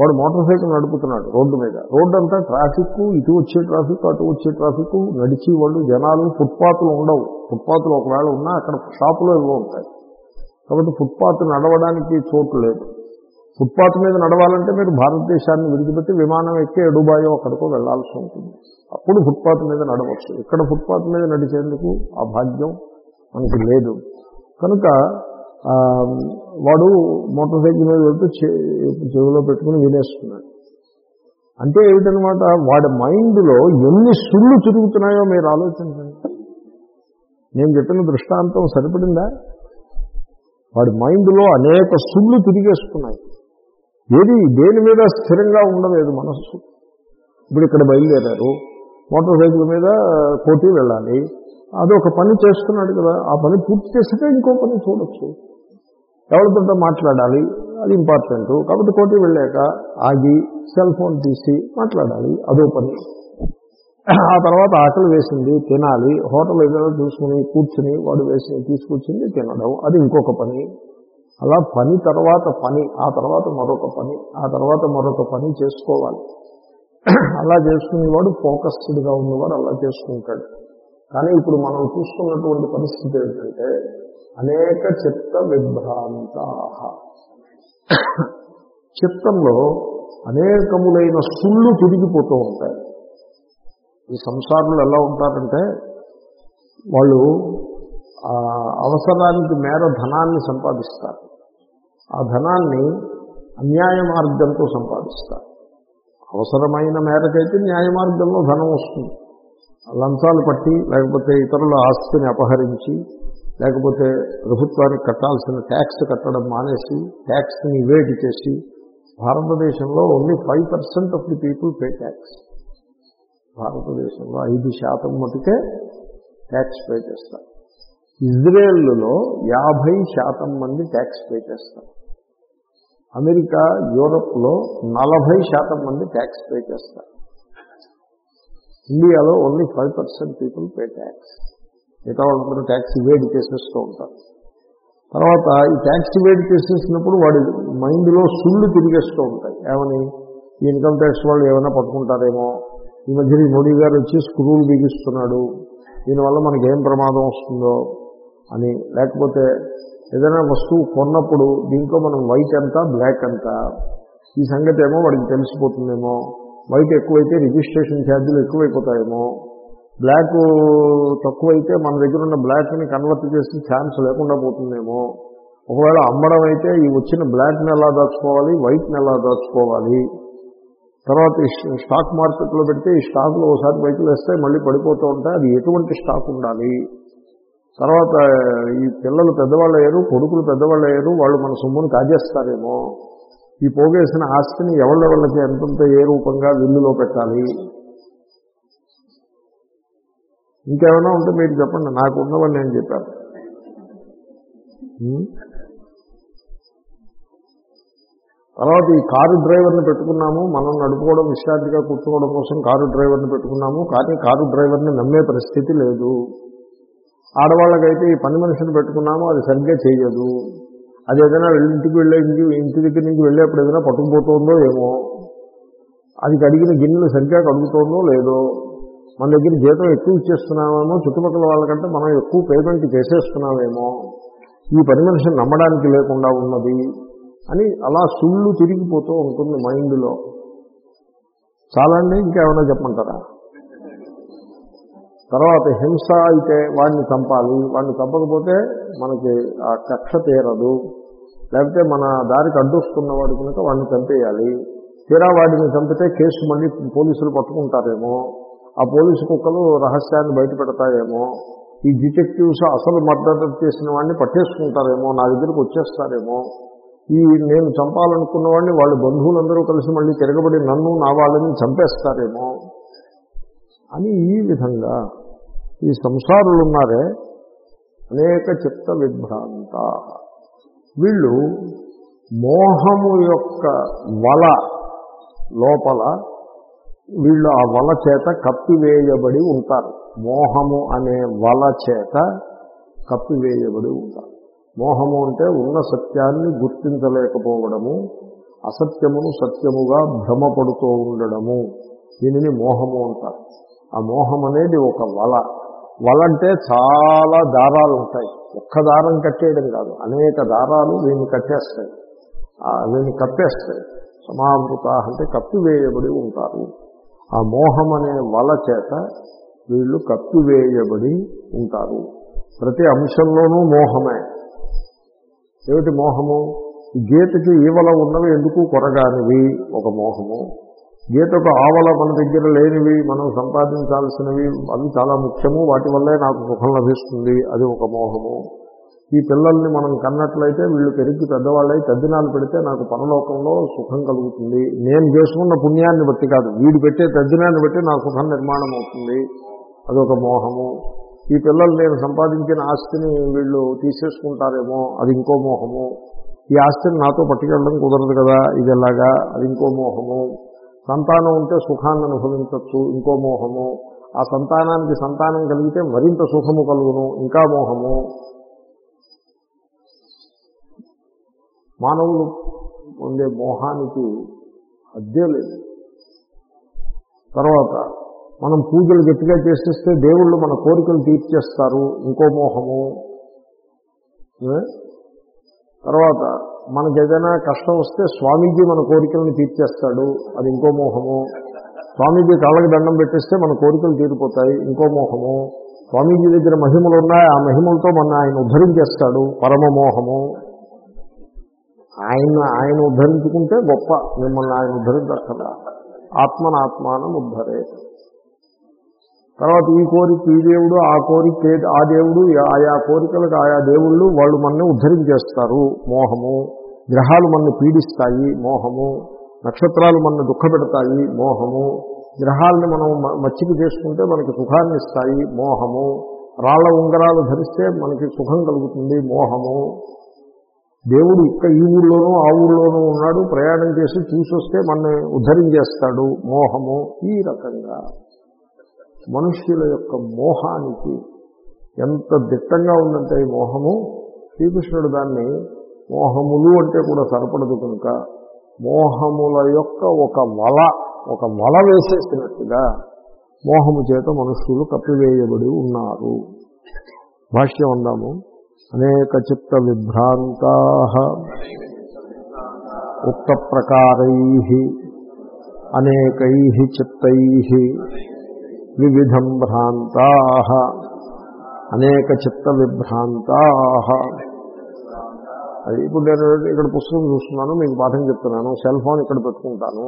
వాడు మోటార్ సైకిల్ నడుపుతున్నాడు రోడ్డు మీద. రోడ్డు అంతా ట్రాఫిక్ ఇటు వచ్చే ట్రాఫిక్ అటు వచ్చే ట్రాఫిక్ నడిచి వాళ్ళు జనాలు ఫుట్పాత్లు ఉండవు. ఫుట్పాత్లు ఒకవేళ ఉన్నా అక్కడ షాపులో ఇవ్వ ఉంటాయి. కాబట్టి ఫుట్పాత్ నడవడానికి చోటు లేదు. ఫుట్పాత్ మీద నడవాలంటే మీరు భారతదేశాన్ని విడిచిపెట్టి విమానం ఎక్కి ఎడుబాయో అక్కడికో వెళ్ళాల్సి ఉంటుంది. అప్పుడు ఫుట్పాత్ మీద నడవచ్చు. ఇక్కడ ఫుట్పాత్ మీద నడిచేందుకు ఆ భాగ్యం మనకి లేదు. కనుక వాడు మోటార్ సైకిల్ మీద వెళ్తూ చెవిలో పెట్టుకుని వినేస్తున్నాడు. అంటే ఏమిటనమాట? వాడి మైండ్లో ఎన్ని సుళ్ళు తిరుగుతున్నాయో మీరు ఆలోచించండి. నేను చెప్పిన దృష్టాంతం సరిపడిందా? వాడి మైండ్లో అనేక సుళ్ళు తిరిగేస్తున్నాయి. ఏది దేని మీద స్థిరంగా ఉండలేదు మనస్సు. ఇప్పుడు ఇక్కడ బయలుదేరారు. మోటార్ సైకిల్ మీద కోటి వెళ్ళాలి. అదొక పని చేస్తున్నాడు కదా. ఆ పని పూర్తి చేస్తే ఇంకో పని చూడొచ్చు. ఎవరితో మాట్లాడాలి. అది ఇంపార్టెంట్ కాబట్టి కోటి వెళ్ళాక ఆగి సెల్ ఫోన్ తీసి మాట్లాడాలి. అదో పని. ఆ తర్వాత ఆకలి వేసింది తినాలి హోటల్ ఏదైనా చూసుకుని కూర్చుని వాడు వేసి తీసుకొచ్చింది తినడం. అది ఇంకొక పని. అలా పని తర్వాత పని ఆ తర్వాత మరొక పని ఆ తర్వాత మరొక పని చేసుకోవాలి. అలా చేసుకునేవాడు ఫోకస్డ్గా ఉన్నవాడు అలా చేసుకుంటాడు. కానీ ఇప్పుడు మనం చూసుకున్నటువంటి పరిస్థితి ఏంటంటే అనేక చిత్త విభ్రాంత చిత్తంలో అనేకములైన సుళ్ళు తిరిగిపోతూ ఉంటాయి. ఈ సంసారులు ఎలా ఉంటారంటే వాళ్ళు ఆ అవసరానికి మేర ధనాన్ని సంపాదిస్తారు. ఆ ధనాన్ని అన్యాయ మార్గంతో సంపాదిస్తారు. అవసరమైన మేరకైతే న్యాయ మార్గంలో ధనం వస్తుంది. లంచాలు పట్టి లేకపోతే ఇతరుల ఆస్తిని అపహరించి లేకపోతే ప్రభుత్వానికి కట్టాల్సిన ట్యాక్స్ కట్టడం మానేసి ట్యాక్స్ని ఇవేట్ చేసి భారతదేశంలో only five percent of the people pay tax. భారతదేశంలో ఐదు శాతం మటుకే ట్యాక్స్ పే చేస్తారు. ఇజ్రాయెల్లో యాభై శాతం మంది ట్యాక్స్ పే చేస్తారు. అమెరికా యూరప్లో నలభై శాతం మంది ట్యాక్స్ పే చేస్తారు. ఇండియాలో only five percent people pay tax మిగతా వాళ్ళందరూ ట్యాక్స్ ఇవేడ్ చేసేస్తూ ఉంటారు. తర్వాత ఈ ట్యాక్స్ ఇవేడ్ చేసేసినప్పుడు వాడి మైండ్లో సుళ్ళు తిరిగేస్తూ ఉంటాయి. ఏమని? ఈ ఇన్కమ్ ట్యాక్స్ వాళ్ళు ఏమైనా పట్టుకుంటారేమో? ఈ మధ్య మోడీ గారు వచ్చి స్క్రూలు బిగిస్తున్నాడు. దీనివల్ల మనకి ఏం ప్రమాదం వస్తుందో అని. లేకపోతే ఏదైనా వస్తువు కొన్నప్పుడు దీంట్లో మనం వైట్ ఎంత బ్లాక్ ఎంత. ఈ సంగతి ఏమో వాడికి తెలిసిపోతుందేమో. వైట్ ఎక్కువైతే రిజిస్ట్రేషన్ ఛార్జీలు ఎక్కువైపోతాయేమో. బ్లాక్ తక్కువైతే మన దగ్గర ఉన్న బ్లాక్ని కన్వర్ట్ చేసి ఛాన్స్ లేకుండా పోతుందేమో. ఒకవేళ అమ్మడం అయితే ఈ వచ్చిన బ్లాక్ని ఎలా దాచుకోవాలి వైట్ని ఎలా దాచుకోవాలి? తర్వాత స్టాక్ మార్కెట్లో పెడితే ఈ స్టాక్లో ఒకసారి బయటకు వేస్తే మళ్ళీ పడిపోతూ ఉంటాయి. అది ఎటువంటి స్టాక్ ఉండాలి? తర్వాత ఈ పిల్లలు పెద్దవాళ్ళు అయ్యారు కొడుకులు పెద్దవాళ్ళు అయ్యారు వాళ్ళు మన సొమ్మును కాజేస్తారేమో. ఈ పోగేసిన ఆస్తిని ఎవళ్ళెవళ్ళకి ఎంతంత ఏ రూపంగా విల్లులో పెట్టాలి? ఇంకేమైనా ఉంటే మీరు చెప్పండి. నాకు ఉన్నవని నేను చెప్పాను. తర్వాత ఈ కారు డ్రైవర్ని పెట్టుకున్నాము మనం నడుపుకోవడం విశ్రాంతిగా కూర్చోవడం కోసం కారు డ్రైవర్ని పెట్టుకున్నాము కానీ కారు డ్రైవర్ని నమ్మే పరిస్థితి లేదు. ఆడవాళ్ళకైతే ఈ పని మనిషిని పెట్టుకున్నాము అది సరిగ్గా చేయదు అది ఏదైనా వెళ్ళి ఇంటికి వెళ్ళే ఇంటి ఇంటి దగ్గర నుంచి వెళ్ళేప్పుడు ఏదైనా పట్టుకుపోతుందో ఏమో అది కడిగిన గిన్నెలు సరిగ్గా కడుగుతుందో లేదో మన దగ్గర జీతం ఎక్కువ ఇచ్చేస్తున్నామేమో చుట్టుపక్కల వాళ్ళకంటే మనం ఎక్కువ పేమెంట్ చేసేస్తున్నామేమో ఈ పని మనిషిని నమ్మడానికి లేకుండా ఉన్నది. అని అలా సుళ్ళు తిరిగిపోతూ ఉంటుంది మైండ్లో. చాలండి ఇంకేమైనా చెప్పమంటారా? తర్వాత హింస అయితే వాడిని చంపాలి వాడిని చంపకపోతే మనకి ఆ కక్ష తీరదు. లేకపోతే మన దారికి అడ్డొస్తున్న వాడు కనుక వాడిని చంపేయాలి. తీరా వాడిని చంపితే కేసు మళ్ళీ పోలీసులు పట్టుకుంటారేమో ఆ పోలీసు కుక్కలు రహస్యాన్ని బయట పెడతాయేమో ఈ డిటెక్టివ్స్ అసలు మర్డర్ చేసిన వాడిని పట్టేసుకుంటారేమో నా దగ్గరికి వచ్చేస్తారేమో ఈ నేను చంపాలనుకున్న వాడిని వాళ్ళ బంధువులందరూ కలిసి మళ్ళీ తిరగబడి నన్ను నా వాళ్ళని చంపేస్తారేమో అని ఈ విధంగా ఈ సంసారులు ఉన్నారే అనేక చిత్త విభ్రాంత. వీళ్ళు మోహము యొక్క వల లోపల వీళ్ళు ఆ వల చేత కప్పివేయబడి ఉంటారు. మోహము అనే వల చేత కప్పివేయబడి ఉంటారు. మోహము అంటే ఉన్న సత్యాన్ని గుర్తించలేకపోవడము అసత్యమును సత్యముగా భ్రమపడుతూ ఉండడము. దీనిని మోహము అంటారు. ఆ మోహం అనేది ఒక వల. వల అంటే చాలా దారాలు ఉంటాయి. ఒక్క దారం కట్టేయడం కాదు. అనేక దారాలు దీన్ని కట్టేస్తాయి. ఆ దీన్ని కప్పేస్తాయి. సమావృత అంటే కప్పివేయబడి ఉంటారు. ఆ మోహం అనే వల చేత వీళ్ళు కప్పివేయబడి ఉంటారు. ప్రతి అంశంలోనూ మోహమే. ఏమిటి మోహము? గీతకి ఈవల ఉన్నవి ఎందుకు కొరగానివి? ఒక మోహము. గీతకు ఆవల మన దగ్గర లేనివి మనం సంపాదించాల్సినవి అవి చాలా ముఖ్యము వాటి వల్లే నాకు సుఖం లభిస్తుంది అది ఒక మోహము. ఈ పిల్లల్ని మనం కన్నట్లయితే వీళ్ళు పెరిగి పెద్దవాళ్ళై తద్దినాలు పెడితే నాకు పరలోకంలో సుఖం కలుగుతుంది. నేను చేసుకున్న పుణ్యాన్ని బట్టి కాదు వీడు పెట్టే తద్దినాన్ని బట్టి నా సుఖం నిర్మాణం అవుతుంది అదొక మోహము. ఈ పిల్లలు నేను సంపాదించిన ఆస్తిని వీళ్ళు తీసేసుకుంటారేమో అది ఇంకో మోహము. ఈ ఆస్తిని నాతో పట్టుకెళ్ళడం కుదరదు కదా ఇది ఎలాగా అది ఇంకో మోహము. సంతానం ఉంటే సుఖాన్ని అనుభవించవచ్చు ఇంకో మోహము. ఆ సంతానానికి సంతానం కలిగితే మరింత సుఖము కలుగును ఇంకా మోహము. మానవులు పొందే మోహానికి అద్దే లేదు. తర్వాత మనం పూజలు గట్టిగా చేసేస్తే దేవుళ్ళు మన కోరికలు తీర్చేస్తారు ఇంకో మోహము. తర్వాత మనకి ఏదైనా కష్టం వస్తే స్వామీజీ మన కోరికలను తీర్చేస్తాడు అది ఇంకో మోహము. స్వామీజీ కాళ్ళకి దండం పెట్టేస్తే మన కోరికలు తీరిపోతాయి ఇంకో మోహము. స్వామీజీ దగ్గర మహిమలు ఉన్నాయి ఆ మహిమలతో మన ఆయన ఉద్ధరించేస్తాడు పరమ మోహము. ఆయన ఆయన ఉద్ధరించుకుంటే గొప్ప మిమ్మల్ని ఆయన ఉద్ధరించక్కర్లా ఆత్మన ఆత్మానం ఉద్ధరే. తర్వాత ఈ కోరిక ఈ దేవుడు ఆ కోరిక ఆ దేవుడు ఆయా కోరికలకు ఆయా దేవుళ్ళు వాళ్ళు మనల్ని ఉద్ధరించేస్తారు. మోహము. గ్రహాలు మనల్ని పీడిస్తాయి. మోహము. నక్షత్రాలు మనల్ని దుఃఖపెడతాయి. మోహము. గ్రహాలని మనం మ- మచ్చిక చేసుకుంటే మనకి సుఖాన్ని ఇస్తాయి. మోహము. రాళ్ళ ఉంగరాలు ధరిస్తే మనకి సుఖం కలుగుతుంది. మోహము. దేవుడు ఇక్కడ ఈ ఊళ్ళోనూ ఆ ఊళ్ళోనూ ఉన్నాడు. ప్రయాణం చేసి చూసొస్తే మనని ఉద్ధరించేస్తాడు. మోహము. ఈ రకంగా. మనుష్యుల యొక్క మోహానికి ఎంత దిట్టంగా ఉందంటే ఈ మోహము శ్రీకృష్ణుడు దాన్ని మోహములు అంటే కూడా సరిపడదు కనుక మోహముల యొక్క ఒక వల ఒక వల వేసేసినట్టుగా మోహము చేత మనుష్యులు కప్పివేయబడి ఉన్నారు. భాష్యం అందాము. అనేక చిత్త విభ్రాంతా ఉక్త ప్రకారై అనేకై చిత్తై. వివిధం భ్రాంతా అనేక చిత్త విభ్రాంతా అది ఇప్పుడు నేను ఇక్కడ పుస్తకం చూస్తున్నాను మీకు పాఠం చెప్తున్నాను సెల్ ఫోన్ ఇక్కడ పెట్టుకుంటాను.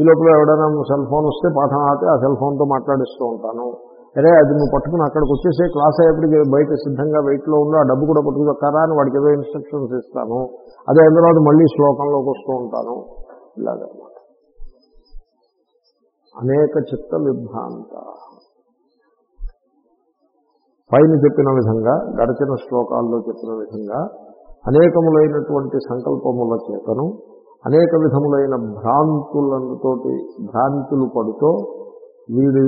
ఈ లోపల ఎవడైనా సెల్ ఫోన్ వస్తే పాఠం ఆపితే ఆ సెల్ ఫోన్తో మాట్లాడిస్తూ ఉంటాను. అరే అది నువ్వు పట్టుకుని అక్కడికి వచ్చేసే క్లాస్ అయ్యేప్పటికి బయట సిద్ధంగా వెయిట్లో ఉందో ఆ డబ్బు కూడా పట్టుకుదొక్కారా అని వాడికి ఏదో ఇన్స్ట్రక్షన్స్ ఇస్తాను. అదే అందులో తర్వాత మళ్ళీ శ్లోకంలోకి వస్తూ ఉంటాను. ఇలాగా. అనేక చిత్త విభ్రాంత పైన చెప్పిన విధంగా గడిచిన శ్లోకాల్లో చెప్పిన విధంగా అనేకములైనటువంటి సంకల్పముల చేతను అనేక విధములైన భ్రాంతులతోటి భ్రాంతులు పడుతూ వీడి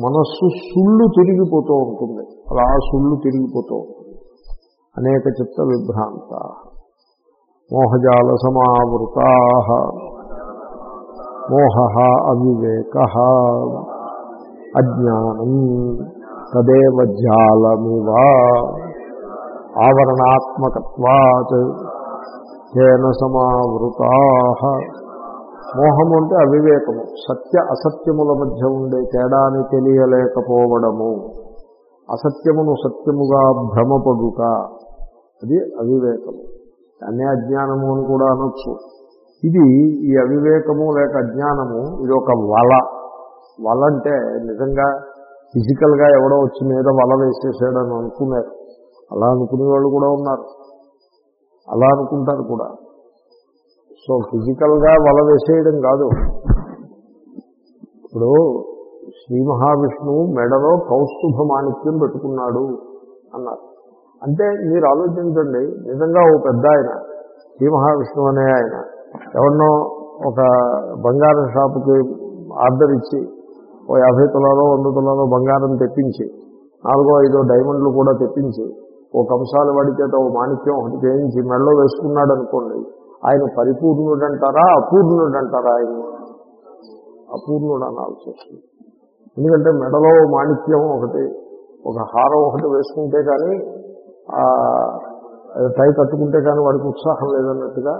మనస్సు సుళ్ళు తిరిగిపోతూ ఉంటుంది. అలా సుళ్ళు తిరిగిపోతూ ఉంటుంది. అనేక చిత్త విభ్రాంత మోహజాల సమావృతా మోహ అవివేక అజ్ఞానం తదేవ జాలమివా ఆవరణాత్మకత్వాత్ తేన సమావృతా. మోహము అంటే అవివేకము సత్య అసత్యముల మధ్య ఉండే తేడాని తెలియలేకపోవడము. అసత్యమును సత్యముగా భ్రమపడుట అది అవివేకము. దాన్నే అజ్ఞానము అని కూడా అనొచ్చు. ఇది ఈ అవివేకము లేక అజ్ఞానము ఇది ఒక వల. వల అంటే నిజంగా ఫిజికల్గా ఎవడో వచ్చి మీద వల వేసేసాడని అనుకున్నారు. అలా అనుకునే వాళ్ళు కూడా ఉన్నారు. అలా అనుకుంటారు కూడా. సో ఫిజికల్గా వల వేసేయడం కాదు. ఇప్పుడు శ్రీ మహావిష్ణువు మెడలో కౌస్తుభ మాణిక్యం పెట్టుకున్నాడు అన్నారు. అంటే మీరు ఆలోచించండి నిజంగా ఓ పెద్ద ఆయన శ్రీ మహావిష్ణువు అనే ఆయన ఎవరినో ఒక బంగారం షాపుకి ఆర్డర్ ఇచ్చి ఓ యాభై తులాలో వంద తులాలో బంగారం తెప్పించి నాలుగో ఐదో డైమండ్లు కూడా తెప్పించి ఓ కంసాలు వాడి చేత ఓ మాణిక్యం ఒకటి చేయించి మెడలో వేసుకున్నాడు అనుకోండి ఆయన పరిపూర్ణుడు అంటారా అపూర్ణుడు అంటారా ఆయన? అపూర్ణుడు అనాల్సి వస్తుంది. ఎందుకంటే మెడలో మాణిక్యం ఒకటి ఒక హారం ఒకటి వేసుకుంటే కానీ టై కట్టుకుంటే కానీ వాడికి ఉత్సాహం లేదన్నట్టుగా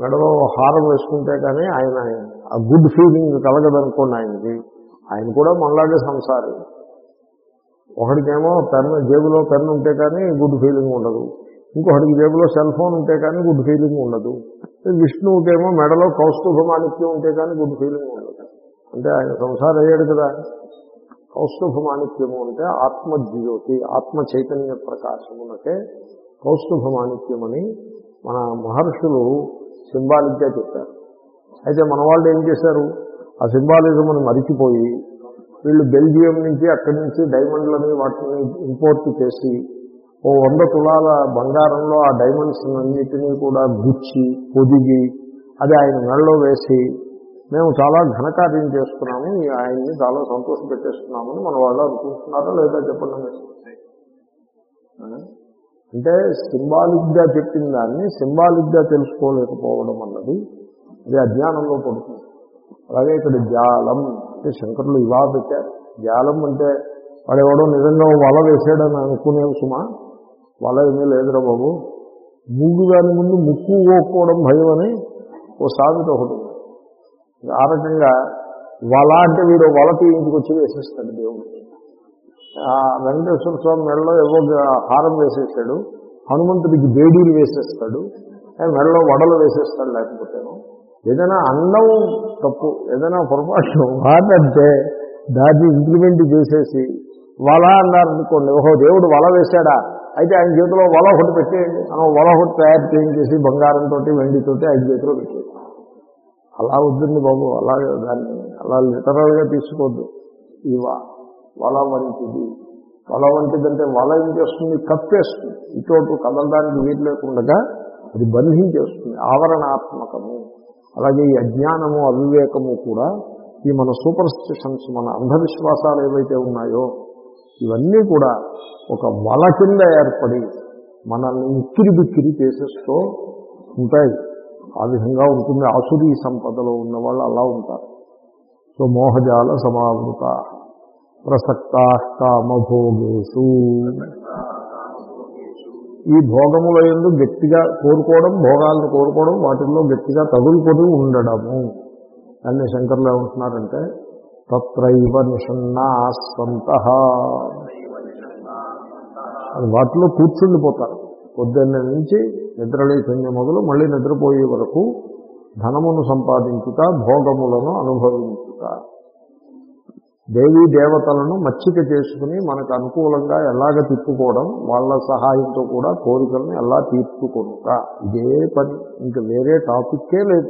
మెడలో హారం వేసుకుంటే కానీ ఆయన ఆ గుడ్ ఫీలింగ్ కలగదనుకోండి ఆయనకి. ఆయన కూడా మనలాగే సంసారి. ఒకడికేమో పెన్ను జేబులో పెన్ను ఉంటే కానీ గుడ్ ఫీలింగ్ ఉండదు. ఇంకొకటికి జేబులో సెల్ ఫోన్ ఉంటే కానీ గుడ్ ఫీలింగ్ ఉండదు. విష్ణువుకేమో మెడలో కౌస్తుభమాణిక్యం ఉంటే కానీ గుడ్ ఫీలింగ్ ఉండదు. అంటే ఆయన సంసారం అయ్యాడు కదా. కౌస్తుభమాణిక్యము అంటే ఆత్మజ్యోతి ఆత్మ చైతన్య ప్రకాశమునకే కౌస్తుభమాణిక్యమని మన మహర్షులు సింబాలిక్గా చెప్పారు. అయితే మన వాళ్ళు ఏం చేశారు? ఆ సింబాలిజం అని మరిచిపోయి వీళ్ళు బెల్జియం నుంచి అక్కడి నుంచి డైమండ్లని వాటిని ఇంపోర్ట్ చేసి ఓ వంద తులాల బంగారంలో ఆ డైమండ్స్ అన్నిటినీ కూడా గుచ్చి పొదిగి అది ఆయన మెడలో వేసి మేము చాలా ఘనకార్యం చేస్తున్నాము ఆయన్ని చాలా సంతోషం పెట్టేస్తున్నామని మన వాళ్ళు అనుకుంటున్నారా లేదా చెప్పండి అంటే సింబాలిక్గా చెప్పిన దాన్ని సింబాలిక్గా తెలుసుకోలేకపోవడం అన్నది అది అజ్ఞానంలో పడుతుంది. అలాగే ఇక్కడ జాలం అంటే శంకరులు ఇలా పెట్టారు. జాలం అంటే వాడెవడో నిజంగా వల వేసాడని అనుకునే సుమా? వల ఏమీ లేదురా బాబు. మూగు దాని ముందు ముక్కు ఓక్కోవడం భయం అని ఓ సాగుతో ఒకటి ఆ రకంగా వల అంటే వీడు వల తీయించుకొచ్చి వేసేస్తాడు దేవుడికి. వెంకటేశ్వర స్వామి మెడలో ఏవో హారం వేసేసాడు హనుమంతుడికి బేడీలు వేసేస్తాడు మెడలో వడలు వేసేస్తాడు లేకపోతేను ఏదైనా అన్నం తప్పు ఏదైనా పొరపాటు వాటంటే దాన్ని ఇంప్లిమెంట్ చేసేసి వల అన్నారనుకోండి ఓహో దేవుడు వల వేశాడా? అయితే ఆయన చేతిలో వల ఒకటి పెట్టేయండి. మనం వల ఒకటి తయారు చేయించేసి బంగారంతో వెండితోటి ఆయన చేతిలో పెట్టేయండి. అలా వద్దండి బాబు అలాగే దాన్ని అలా లిటరల్గా తీసుకోవద్దు. ఇవా వల వంటిది. వల వంటిదంటే వల ఏం చేస్తుంది? కప్పేస్తుంది. ఇటు కదలడానికి వీలు లేకుండా అది బంధించేస్తుంది. ఆవరణాత్మకము. అలాగే ఈ అజ్ఞానము అవివేకము కూడా ఈ మన సూపర్ స్టిషన్స్ మన అంధవిశ్వాసాలు ఏవైతే ఉన్నాయో ఇవన్నీ కూడా ఒక వల కింద ఏర్పడి మనల్ని ఉక్కిరి బిక్కిరి చేసేస్తూ ఉంటాయి. ఆ విధంగా ఉంటుంది. ఆసురీ సంపదలో ఉన్న వాళ్ళు అలా ఉంటారు. సో మోహజాల సమావృత. ప్రసక్తాకామభోగేషు ఈ భోగముల ఎందు గట్టిగా కోరుకోవడం భోగాలను కోరుకోవడం వాటిల్లో గట్టిగా తగులుకొని ఉండడము. అన్ని శంకర్లు ఏమంటున్నారంటే తత్రైవ నిషన్నాస్వంత. అది వాటిలో కూర్చుండిపోతారు. పొద్దున్న నుంచి నిద్రలేచండి మొదలు మళ్ళీ నిద్రపోయే వరకు ధనమును సంపాదించుట భోగములను అనుభవించుట. దేవీ దేవతలను మచ్చిక చేసుకుని మనకు అనుకూలంగా ఎలాగ తిప్పుకోవడం వాళ్ళ సహాయంతో కూడా కోరికలను ఎలా తీర్చుకొనుట. ఇదే పని. ఇంక వేరే టాపిక్కే లేదు.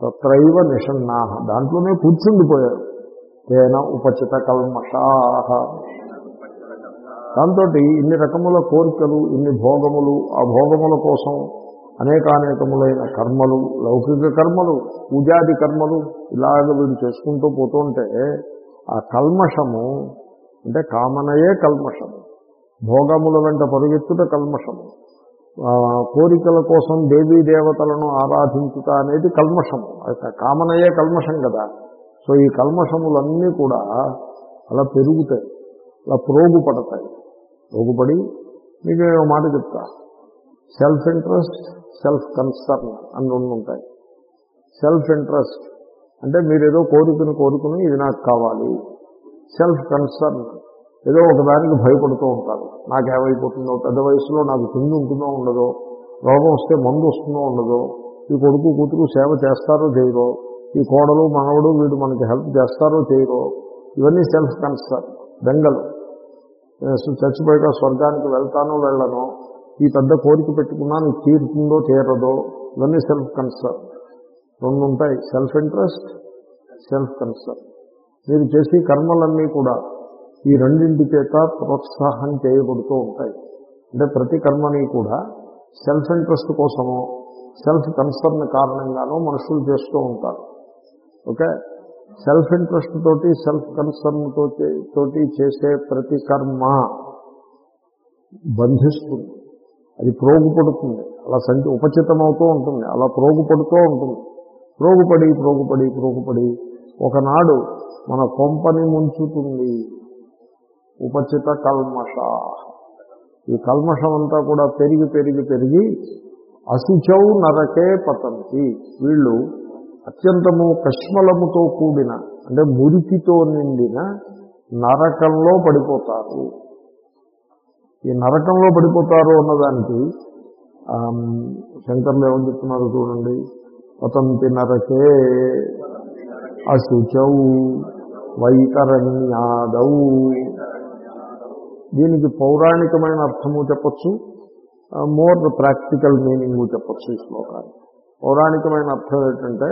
తత్రైవ నిషన్నాహ దాంట్లోనే కూర్చుండిపోయారు. తేన ఉపచిత కల్మషాహ దాంతో ఇన్ని రకముల కోరికలు ఇన్ని భోగములు ఆ భోగముల కోసం అనేకానేకములైన కర్మలు లౌకిక కర్మలు పూజాది కర్మలు ఇలాగ వీడు చేసుకుంటూ పోతుంటే ఆ కల్మషము అంటే కామనయే కల్మషము. భోగముల వెంట పరుగెత్తుట కల్మషము. కోరికల కోసం దేవీ దేవతలను ఆరాధించుట అనేది కల్మషము. కామనయే కల్మషం కదా. సో ఈ కల్మషములన్నీ కూడా అలా పెరుగుతాయి అలా ప్రోగుపడతాయి. ప్రోగుపడి మీకు మాట చెప్తా. సెల్ఫ్ ఇంట్రెస్ట్ సెల్ఫ్ కన్సర్న్ అని రెండు ఉంటాయి. సెల్ఫ్ ఇంట్రెస్ట్ అంటే మీరు ఏదో కోరికను కోరుకుని ఇది నాకు కావాలి. సెల్ఫ్ కన్సర్న్ ఏదో ఒకదానికి భయపడుతూ ఉంటారు. నాకేమైపోతుందో పెద్ద వయసులో నాకు తిండి ఉంటుందో ఉండదో రోగం వస్తే మందు వస్తుందో ఉండదో ఈ కొడుకు కూతురు సేవ చేస్తారో చేయరో ఈ కోడలు మనవడు వీడు మనకి హెల్ప్ చేస్తారో చేయరో ఇవన్నీ సెల్ఫ్ కన్సర్న్ బెంగలు చచ్చిపోయిన చచ్చిపోయాక స్వర్గానికి వెళ్తానో వెళ్ళను ఈ పెద్ద కోరిక పెట్టుకున్నాను ఇది తీరుతుందో తీరదో ఇవన్నీ సెల్ఫ్ కన్సర్న్ రెండు ఉంటాయి సెల్ఫ్ ఇంట్రెస్ట్ సెల్ఫ్ కన్సర్న్ మీరు చేసే కర్మలన్నీ కూడా ఈ రెండింటి చేత ప్రోత్సాహం చేయబడుతూ ఉంటాయి. అంటే ప్రతి కర్మని కూడా సెల్ఫ్ ఇంట్రెస్ట్ కోసమో సెల్ఫ్ కన్సర్న్ కారణంగానో మనుషులు చేస్తూ ఉంటారు. ఓకే? సెల్ఫ్ ఇంట్రెస్ట్ తోటి సెల్ఫ్ కన్సర్న్ తోటి తోటి చేసే ప్రతి కర్మ బంధిస్తుంది. అది ప్రోగుపడుతుంది. అలా సంచి ఉపచితమవుతూ ఉంటుంది. అలా ప్రోగుపడుతూ ఉంటుంది. ప్రోగుపడి ప్రోగుపడి ప్రోగుపడి. ఒకనాడు మన కొంపని ముంచుతుంది ఉపచిత కల్మష. ఈ కల్మషం అంతా కూడా పెరిగి పెరిగి పెరిగి అశుచౌ నరకే పతంతి. వీళ్ళు అత్యంతము కష్మలముతో కూడిన అంటే మురికితో నిండిన నరకంలో పడిపోతారు. ఈ నరకంలో పడిపోతారు అన్నదానికి శంకర్లు ఏమని చెప్తున్నారు చూడండి. పతంతి నరకే అశుచౌ వైతరణ్యాదౌ దీనికి పౌరాణికమైన అర్థము చెప్పచ్చు మోర్ ప్రాక్టికల్ మీనింగ్ చెప్పచ్చు ఈ శ్లోకాన్ని పౌరాణికమైన అర్థం ఏంటంటే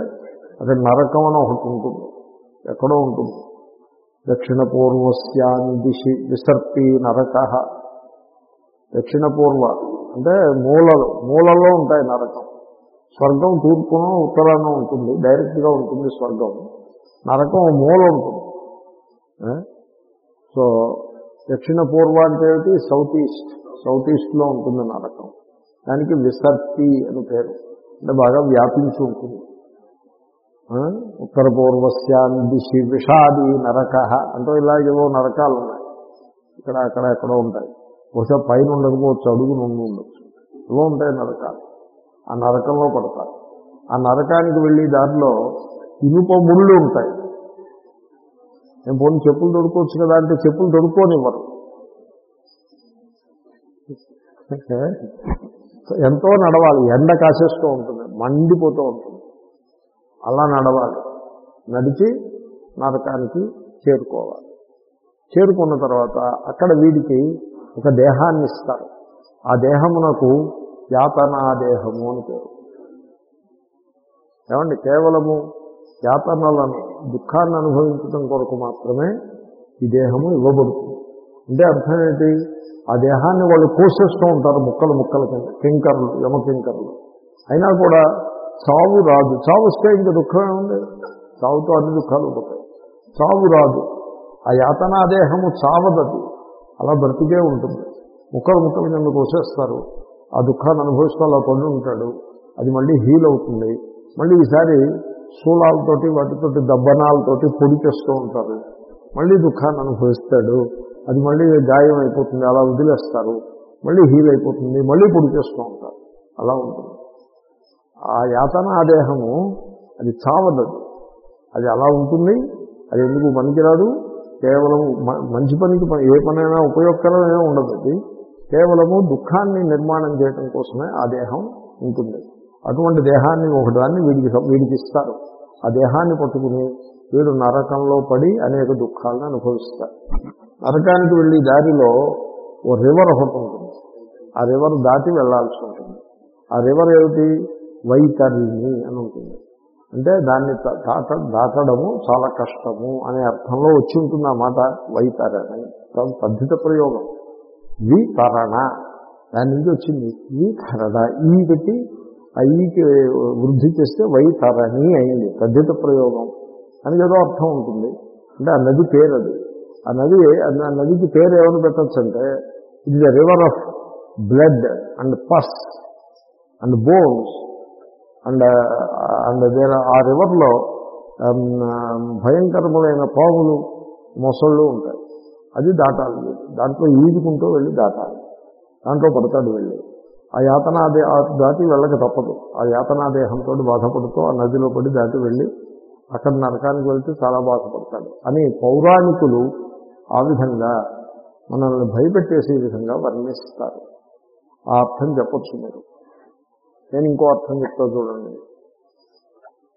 అది నరకం అని ఒకటి ఉంటుంది ఎక్కడో ఉంటుంది. దక్షిణ పూర్వస్యాన్ దిశి విసర్పి నరక. దక్షిణ పూర్వ అంటే మూలలు మూలలో ఉంటాయి నరకం. స్వర్గం తూర్పునో ఉత్తరానో ఉంటుంది డైరెక్ట్గా ఉంటుంది స్వర్గం. నరకం మూల ఉంటుంది. సో దక్షిణ పూర్వ అంటే ఏమిటి? South east. సౌత్ ఈస్ట్లో ఉంటుంది నరకం. దానికి విసర్పి అని పేరు. అంటే బాగా వ్యాపించి ఉంటుంది. ఉత్తర పూర్వస్యాన్ దిశి విషాది నరక. అంటూ ఇలాగేవో నరకాలు ఉన్నాయి ఇక్కడ అక్కడ ఎక్కడో ఉంటాయి. బహుశా పైన ఉండకపోవచ్చు అడుగును ఉండవచ్చు ఇలా ఉంటాయి నరకాలు. ఆ నరకంలో పడతారు. ఆ నరకానికి వెళ్ళి దారిలో ఇనుప ముళ్ళు ఉంటాయి. నేను పోనీ చెప్పులు దొరుకోవచ్చు కదా అంటే చెప్పులు దొరుకోనివ్వరు ఎంతో నడవాలి. ఎండ కాసేస్తూ ఉంటుంది. మండిపోతూ ఉంటుంది. అలా నడవాలి. నడిచి నరకానికి చేరుకోవాలి. చేరుకున్న తర్వాత అక్కడ వీడికి ఒక దేహాన్ని ఇస్తారు. ఆ దేహమునకు యాతనా దేహము అని పేరు. ఏమండి? కేవలము యాతనలను దుఃఖాన్ని అనుభవించడం కొరకు మాత్రమే ఈ దేహము ఇవ్వబడుతుంది. అంటే అర్థం ఏంటి? ఆ దేహాన్ని వాళ్ళు కోసేస్తూ ఉంటారు ముక్కలు ముక్కల కింద. కింకర్లు యమకింకర్లు అయినా కూడా చావు రాదు. చావు వస్తే ఇంకా దుఃఖమే ఉంది చావుతో అన్ని దుఃఖాలు ఉంటాయి చావు రాదు. ఆ యాతనా దేహము చావదది. అలా బ్రతికే ఉంటుంది. ముక్కలు ముఖం కింద కోసేస్తారు. ఆ దుఃఖాన్ని అనుభవిస్తూ అలా పడి ఉంటాడు. అది మళ్ళీ హీల్ అవుతుంది. మళ్ళీ ఈసారి శూలాలతోటి వాటితోటి దబ్బనాలతోటి పొడి చేస్తూ ఉంటారు. మళ్ళీ దుఃఖాన్ని అనుభవిస్తాడు. అది మళ్ళీ గాయం అయిపోతుంది. అలా వదిలేస్తారు. మళ్ళీ హీల్ అయిపోతుంది. మళ్ళీ పొడి చేస్తూ ఉంటారు. అలా ఉంటుంది. ఆ యాతన దేహము అది చావదది అది అలా ఉంటుంది. అది ఎందుకు పనికిరాదు? కేవలం మ- మంచి పనికి పని- ఏ పనైనా ఉపయోగకరమైనా ఉండదు. అది కేవలము దుఃఖాన్ని నిర్మాణం చేయడం కోసమే ఆ దేహం ఉంటుంది. అటువంటి దేహాన్ని ఒకదాన్ని వీడికి వీడికి ఇస్తారు. ఆ దేహాన్ని పట్టుకుని వీడు నరకంలో పడి అనేక దుఃఖాలను అనుభవిస్తారు. నరకానికి వెళ్ళి దారిలో ఓ రివర్ ఒకటి ఉంటుంది. ఆ రివర్ దాటి వెళ్ళాల్సి ఉంటుంది. ఆ రివర్ ఏమిటి? వైతరిణి అని ఉంటుంది. అంటే దాన్ని దాట దాటడము చాలా కష్టము అనే అర్థంలో వచ్చి ఉంటుంది ఆ మాట వైతరణి. చాలా ప్రయోగం. వితరణ దాని నుంచి వచ్చింది వితరణ. ఈ పెట్టి ఆ ఈకి వృద్ధి చేస్తే వైతరణి అయింది పద్ధత ప్రయోగం అని ఏదో అర్థం ఉంటుంది. అంటే ఆ నది పేరు అది. ఆ నది ఆ నదికి పేరు ఏమని పెట్టచ్చు అంటే is the river of blood and pus and bones. And and there ఆ రివర్లో భయంకరములైన పాములు మొసళ్ళు ఉంటాయి. అది దాటాలి. దాంట్లో ఈదుకుంటూ వెళ్ళి దాటాలి. దాంట్లో పడతాడు వెళ్ళి. ఆ యాతనా దే దాటి వెళ్ళక తప్పదు. ఆ యాతనా దేహంతో బాధపడుతూ ఆ నదిలో పడి దాటి వెళ్ళి అక్కడ నరకానికి వెళ్తే చాలా బాధపడతాడు. అని పౌరాణికులు ఆ విధంగా మనల్ని భయపెట్టేసే విధంగా వర్ణిస్తారు. ఆ అర్థం చెప్పచ్చు మీరు. నేను ఇంకో అర్థం చెప్తా చూడండి.